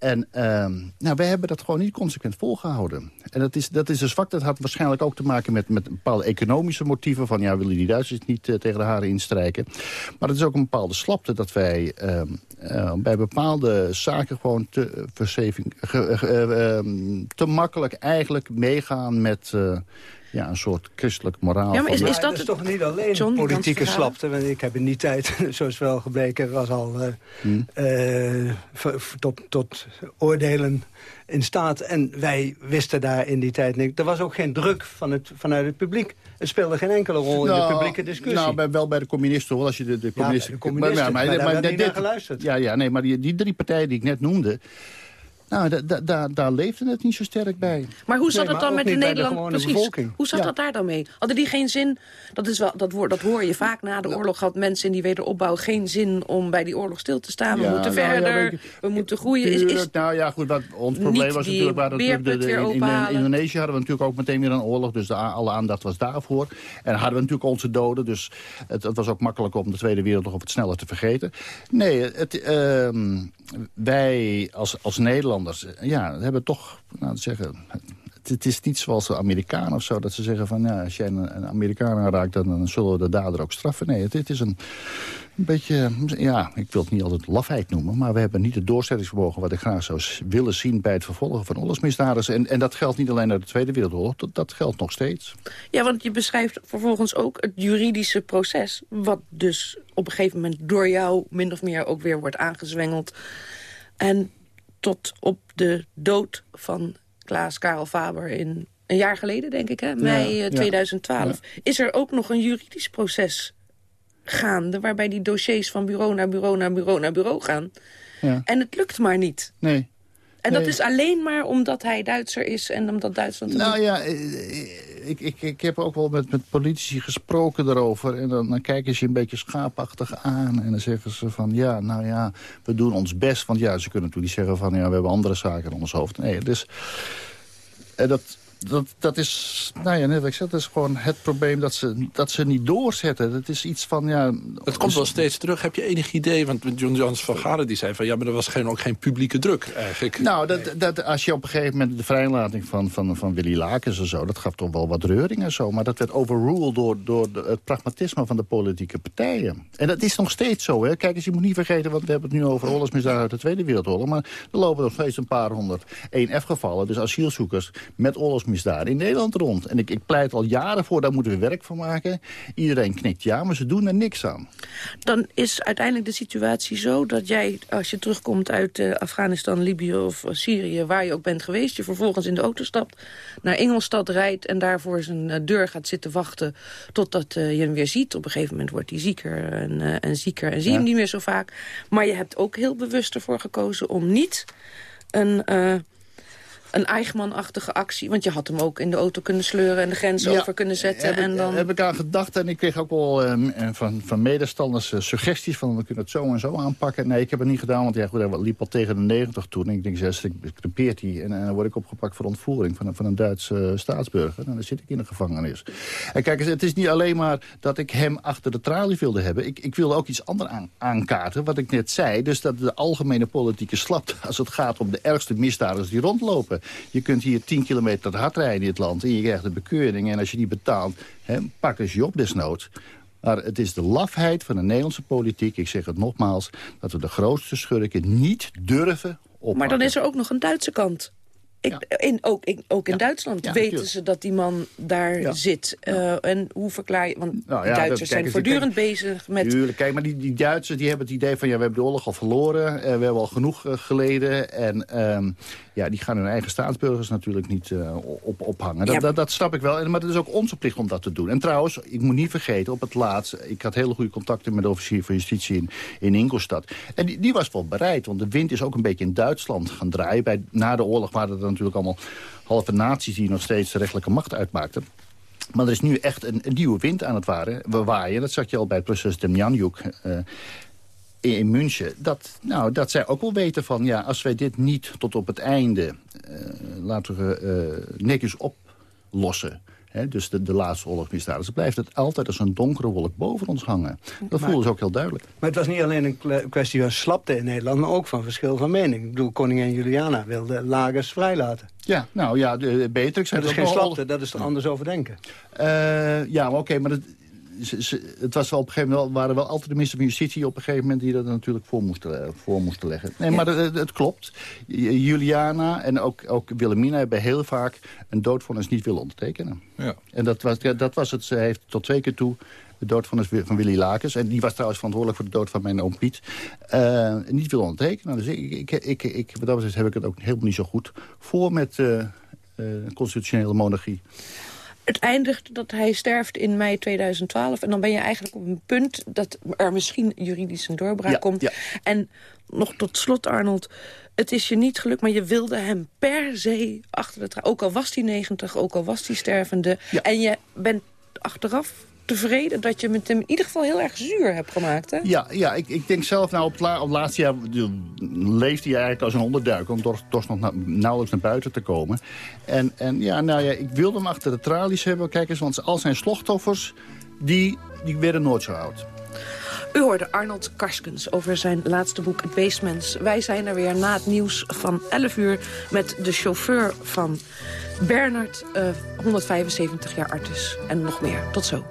En ehm, nou, wij hebben dat gewoon niet consequent volgehouden. En dat is, dat is een zwak. Dat had waarschijnlijk ook te maken met, met bepaalde economische motieven. Van ja, willen die Duitsers niet eh, tegen de haren instrijken. Maar het is ook een bepaalde slapte dat wij ehm, eh, bij bepaalde zaken gewoon te, eh, ehm, te makkelijk eigenlijk meegaan met ja, een soort christelijk moraal. Ja, maar is- is Maar dat is toch niet alleen John, politieke slapte? Want ik heb in die tijd, zoals wel gebleken, was al eh, Hmm. eh, tot, tot oordelen in staat. En wij wisten daar in die tijd niks. Er was ook geen druk van het, vanuit het publiek. Het speelde geen enkele rol in de Nou, publieke discussie. Nou, bij, wel bij de communisten hoor. Als je de, de communisten... de communisten, maar daar werd niet dit- naar geluisterd. Ja, ja, nee, maar die, die drie partijen die ik net noemde... Nou, da, da, da- daar leefde het niet zo sterk bij. Maar hoe zat Nee, het dan met de Nederland? bevolking. Hoe zat Ja. dat daar dan mee? Hadden die geen zin? Dat, is wel, dat, woord, dat hoor je vaak na de oorlog. Had mensen in die wederopbouw geen zin om bij die oorlog stil te staan. we moeten nou verder, je, we moeten groeien. Is, nou ja, goed, wat ons probleem was natuurlijk... Beerput weer in, in? Indonesië hadden we natuurlijk ook meteen weer een oorlog. Dus de, alle aandacht was daarvoor. En hadden we natuurlijk onze doden. Dus het, het was ook makkelijk om de Tweede Wereldoorlog wat sneller te vergeten. Nee, het, ehm, wij als, als Eh, ja, hebben toch, nou, te zeggen... Het, is niet zoals de Amerikanen of zo, dat ze zeggen van... Ja, als jij een, een Amerikaan aanraakt, dan, dan zullen we de dader ook straffen. Nee, het is een, een beetje, ja, ik wil het niet altijd lafheid noemen... maar we hebben niet het doorzettingsvermogen wat ik graag zou willen zien... bij het vervolgen van oorlogsmisdadigers. En, en dat geldt niet alleen naar de Tweede Wereldoorlog, dat, dat geldt nog steeds. ja, want je beschrijft vervolgens ook het juridische proces. Wat dus op een gegeven moment door jou min of meer ook weer wordt aangezwengeld. En tot op de dood van Klaas Karel Faber in een jaar geleden, denk ik, hè? mei eh, ja. 2012... is er ook nog een juridisch proces gaande... waarbij die dossiers van bureau naar bureau naar bureau naar bureau gaan. Ja. En het lukt maar niet. Nee. En dat is alleen maar omdat hij Duitser is en omdat Duitsland... Nou ja, eh, ik, ik, ik heb ook wel met, met politici gesproken daarover. En dan, dan kijken ze je een beetje schaapachtig aan. En dan zeggen ze van, ja, nou ja, we doen ons best. Want ja, ze kunnen natuurlijk niet zeggen van, ja, we hebben andere zaken in ons hoofd. Nee, dus... En dat, dat, dat is, nou ja, net wat ik zeg, dat is gewoon het probleem dat ze, dat ze niet doorzetten. Dat is iets van, ja... Het komt wel steeds terug. Heb je enig idee? Want John Jans van Garen die zei van... ja, maar er was geen, ook geen publieke druk eigenlijk. Nou, dat, dat, als je op een gegeven moment de vrijlating van, van, van Willy Lakens en zo... dat gaf toch wel wat reuring en zo. Maar dat werd overruled door, door het pragmatisme van de politieke partijen. En dat is nog steeds zo, hè. Kijk eens, je moet niet vergeten... want we hebben het nu over oorlogsmisdaden uit de Tweede Wereldoorlog... maar er lopen nog steeds een paar honderd 1F-gevallen... dus asielzoekers met oorlogsmisdaden in Nederland rond. En ik, ik pleit al jaren voor, daar moeten we werk van maken. Iedereen knikt ja, maar ze doen er niks aan. Dan is uiteindelijk de situatie zo dat jij, als je terugkomt uit uh, Afghanistan, Libië of Syrië, waar je ook bent geweest, je vervolgens in de auto stapt, naar Engelstad rijdt en daarvoor zijn uh, deur gaat zitten wachten totdat uh, je hem weer ziet. Op een gegeven moment wordt hij zieker en, en zieker en zie je hem niet meer zo vaak. Maar je hebt ook heel bewust ervoor gekozen om niet een een Eichmann-achtige actie. Want je had hem ook in de auto kunnen sleuren en de grens over kunnen zetten. Heb, en dan... heb ik aan gedacht en ik kreeg ook wel uh, van, van medestanders uh, suggesties van we kunnen het zo en zo aanpakken. Nee, ik heb het niet gedaan, want ja, goed, hij liep al tegen de 90 toen. En ik denk, zes, ik crepeert hij en, en dan word ik opgepakt voor ontvoering van, van een Duitse staatsburger. En dan zit ik in de gevangenis. En kijk eens, het is niet alleen maar dat ik hem achter de tralies wilde hebben. Ik, ik wilde ook iets anders aan, aankaarten, wat ik net zei. Dus dat de algemene politieke slapte als het gaat om de ergste misdadigers die rondlopen. Je kunt hier 10 kilometer hard rijden in het land en je krijgt een bekeuring. En als je die betaalt, hè, pakken ze je op desnoods. Maar het is de lafheid van de Nederlandse politiek, ik zeg het nogmaals... dat we de grootste schurken niet durven oppakken. Maar dan is er ook nog een Duitse kant. Ik, in, ook in, ook in Duitsland weten ze dat die man daar zit. Uh, en hoe verklaar je... Want nou, Duitsers zijn voortdurend bezig met... Tuurlijk, kijk, maar die, die Duitsers die hebben het idee van... ja, we hebben de oorlog al verloren, uh, we hebben al genoeg uh, geleden... en um, ja, die gaan hun eigen staatsburgers natuurlijk niet op, ophangen. Dat, dat, dat, snap ik wel, maar het is ook onze plicht om dat te doen. En trouwens, ik moet niet vergeten, op het laatst... ik had hele goede contacten met de officier van justitie in, in Ingolstadt. En die, die was wel bereid, want de wind is ook een beetje in Duitsland gaan draaien. Bij, na de oorlog waren er natuurlijk allemaal halve naties die nog steeds de rechtelijke macht uitmaakten. Maar er is nu echt een, nieuwe wind aan het waren, we waaien. Dat zag je al bij het proces Demjanjuk uh, in München. Dat, nou, dat zij ook wel weten van, ja, als wij dit niet tot op het einde... Uh, laten we uh, netjes oplossen... He, dus de, de laatste. Dus blijft het altijd als een donkere wolk boven ons hangen. Dat voelen ze ook heel duidelijk. Maar het was niet alleen een kwestie van slapte in Nederland... maar ook van verschil van mening. Ik bedoel, koningin Juliana wilde lagers vrijlaten. Ja, nou ja, de, Beatrix... Dat is geen slapte, dat is er anders over denken. Uh, ja, oké, okay, maar... Het was wel op een gegeven moment waren wel altijd de minister van Justitie op een gegeven moment die dat natuurlijk voor moesten, voor moesten leggen. Nee, maar het, het, klopt. Juliana en ook, ook Wilhelmina hebben heel vaak een doodvonnis niet willen ondertekenen. Ja. En dat was, dat was het. Ze heeft tot twee keer toe de doodvonnis van Willy Lakens. En die was trouwens verantwoordelijk voor de dood van mijn oom Piet. Uh, niet willen ondertekenen. Dus ik, ik, ik, ik, wat dat betreft heb ik het ook helemaal niet zo goed voor met uh, uh, constitutionele monarchie. Het eindigt dat hij sterft in mei 2012. En dan ben je eigenlijk op een punt dat er misschien juridisch een doorbraak komt. En nog tot slot, Arnold. Het is je niet gelukt, maar je wilde hem per se achter de. Ook al was hij 90, ook al was hij stervende. En je bent achteraf tevreden dat je met hem in ieder geval heel erg zuur hebt gemaakt, hè? Ja, ja ik, ik denk zelf, nou, op het, la, op laatste jaar leeft hij eigenlijk als een onderduiker... om toch, toch nog na, nauwelijks naar buiten te komen. En, en ja, nou ja, ik wilde hem achter de tralies hebben. Kijk eens, want al zijn slachtoffers, die, die werden nooit zo oud. U hoorde Arnold Karskens over zijn laatste boek Het Beestmens. Wij zijn er weer na het nieuws van 11 uur met de chauffeur van Bernard, uh, 175 jaar artis en nog meer. Tot zo.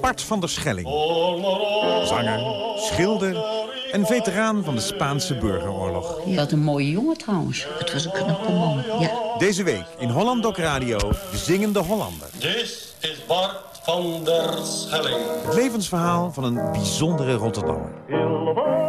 Bart van der Schelling. Zanger, schilder en veteraan van de Spaanse burgeroorlog. Je had een mooie jongen trouwens. Het was een knappe man, ja. Deze week in Holland Doc Radio, de zingende Hollander. Dit is Bart van der Schelling. Het levensverhaal van een bijzondere Rotterdammer.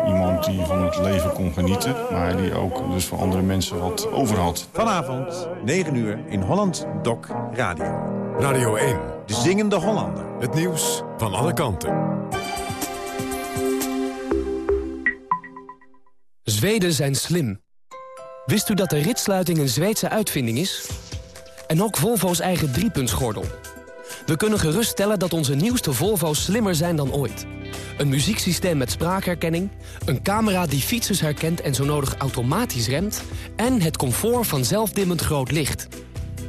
Iemand die van het leven kon genieten, maar die ook dus voor andere mensen wat over had. Vanavond, 9 uur, in Holland Doc Radio. Radio 1. De zingende Hollander. Het nieuws van alle kanten. Zweden zijn slim. Wist u dat de ritsluiting een Zweedse uitvinding is? En ook Volvo's eigen driepuntsgordel. We kunnen geruststellen dat onze nieuwste Volvo's slimmer zijn dan ooit. Een muzieksysteem met spraakherkenning, een camera die fietsers herkent en zo nodig automatisch remt... en het comfort van zelfdimmend groot licht.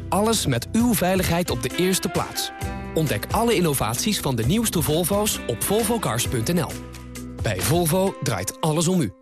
Alles met uw veiligheid op de eerste plaats. Ontdek alle innovaties van de nieuwste Volvo's op volvocars.nl. Bij Volvo draait alles om u.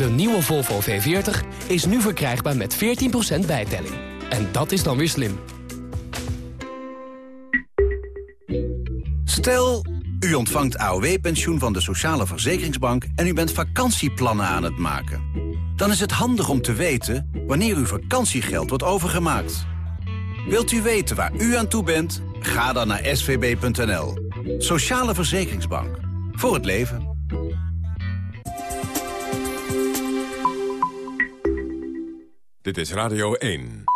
De nieuwe Volvo V40 is nu verkrijgbaar met 14% bijtelling. En dat is dan weer slim. Stel, u ontvangt AOW-pensioen van de Sociale Verzekeringsbank... en u bent vakantieplannen aan het maken. Dan is het handig om te weten wanneer uw vakantiegeld wordt overgemaakt. Wilt u weten waar u aan toe bent? Ga dan naar svb.nl. Sociale Verzekeringsbank. Voor het leven. Dit is Radio 1.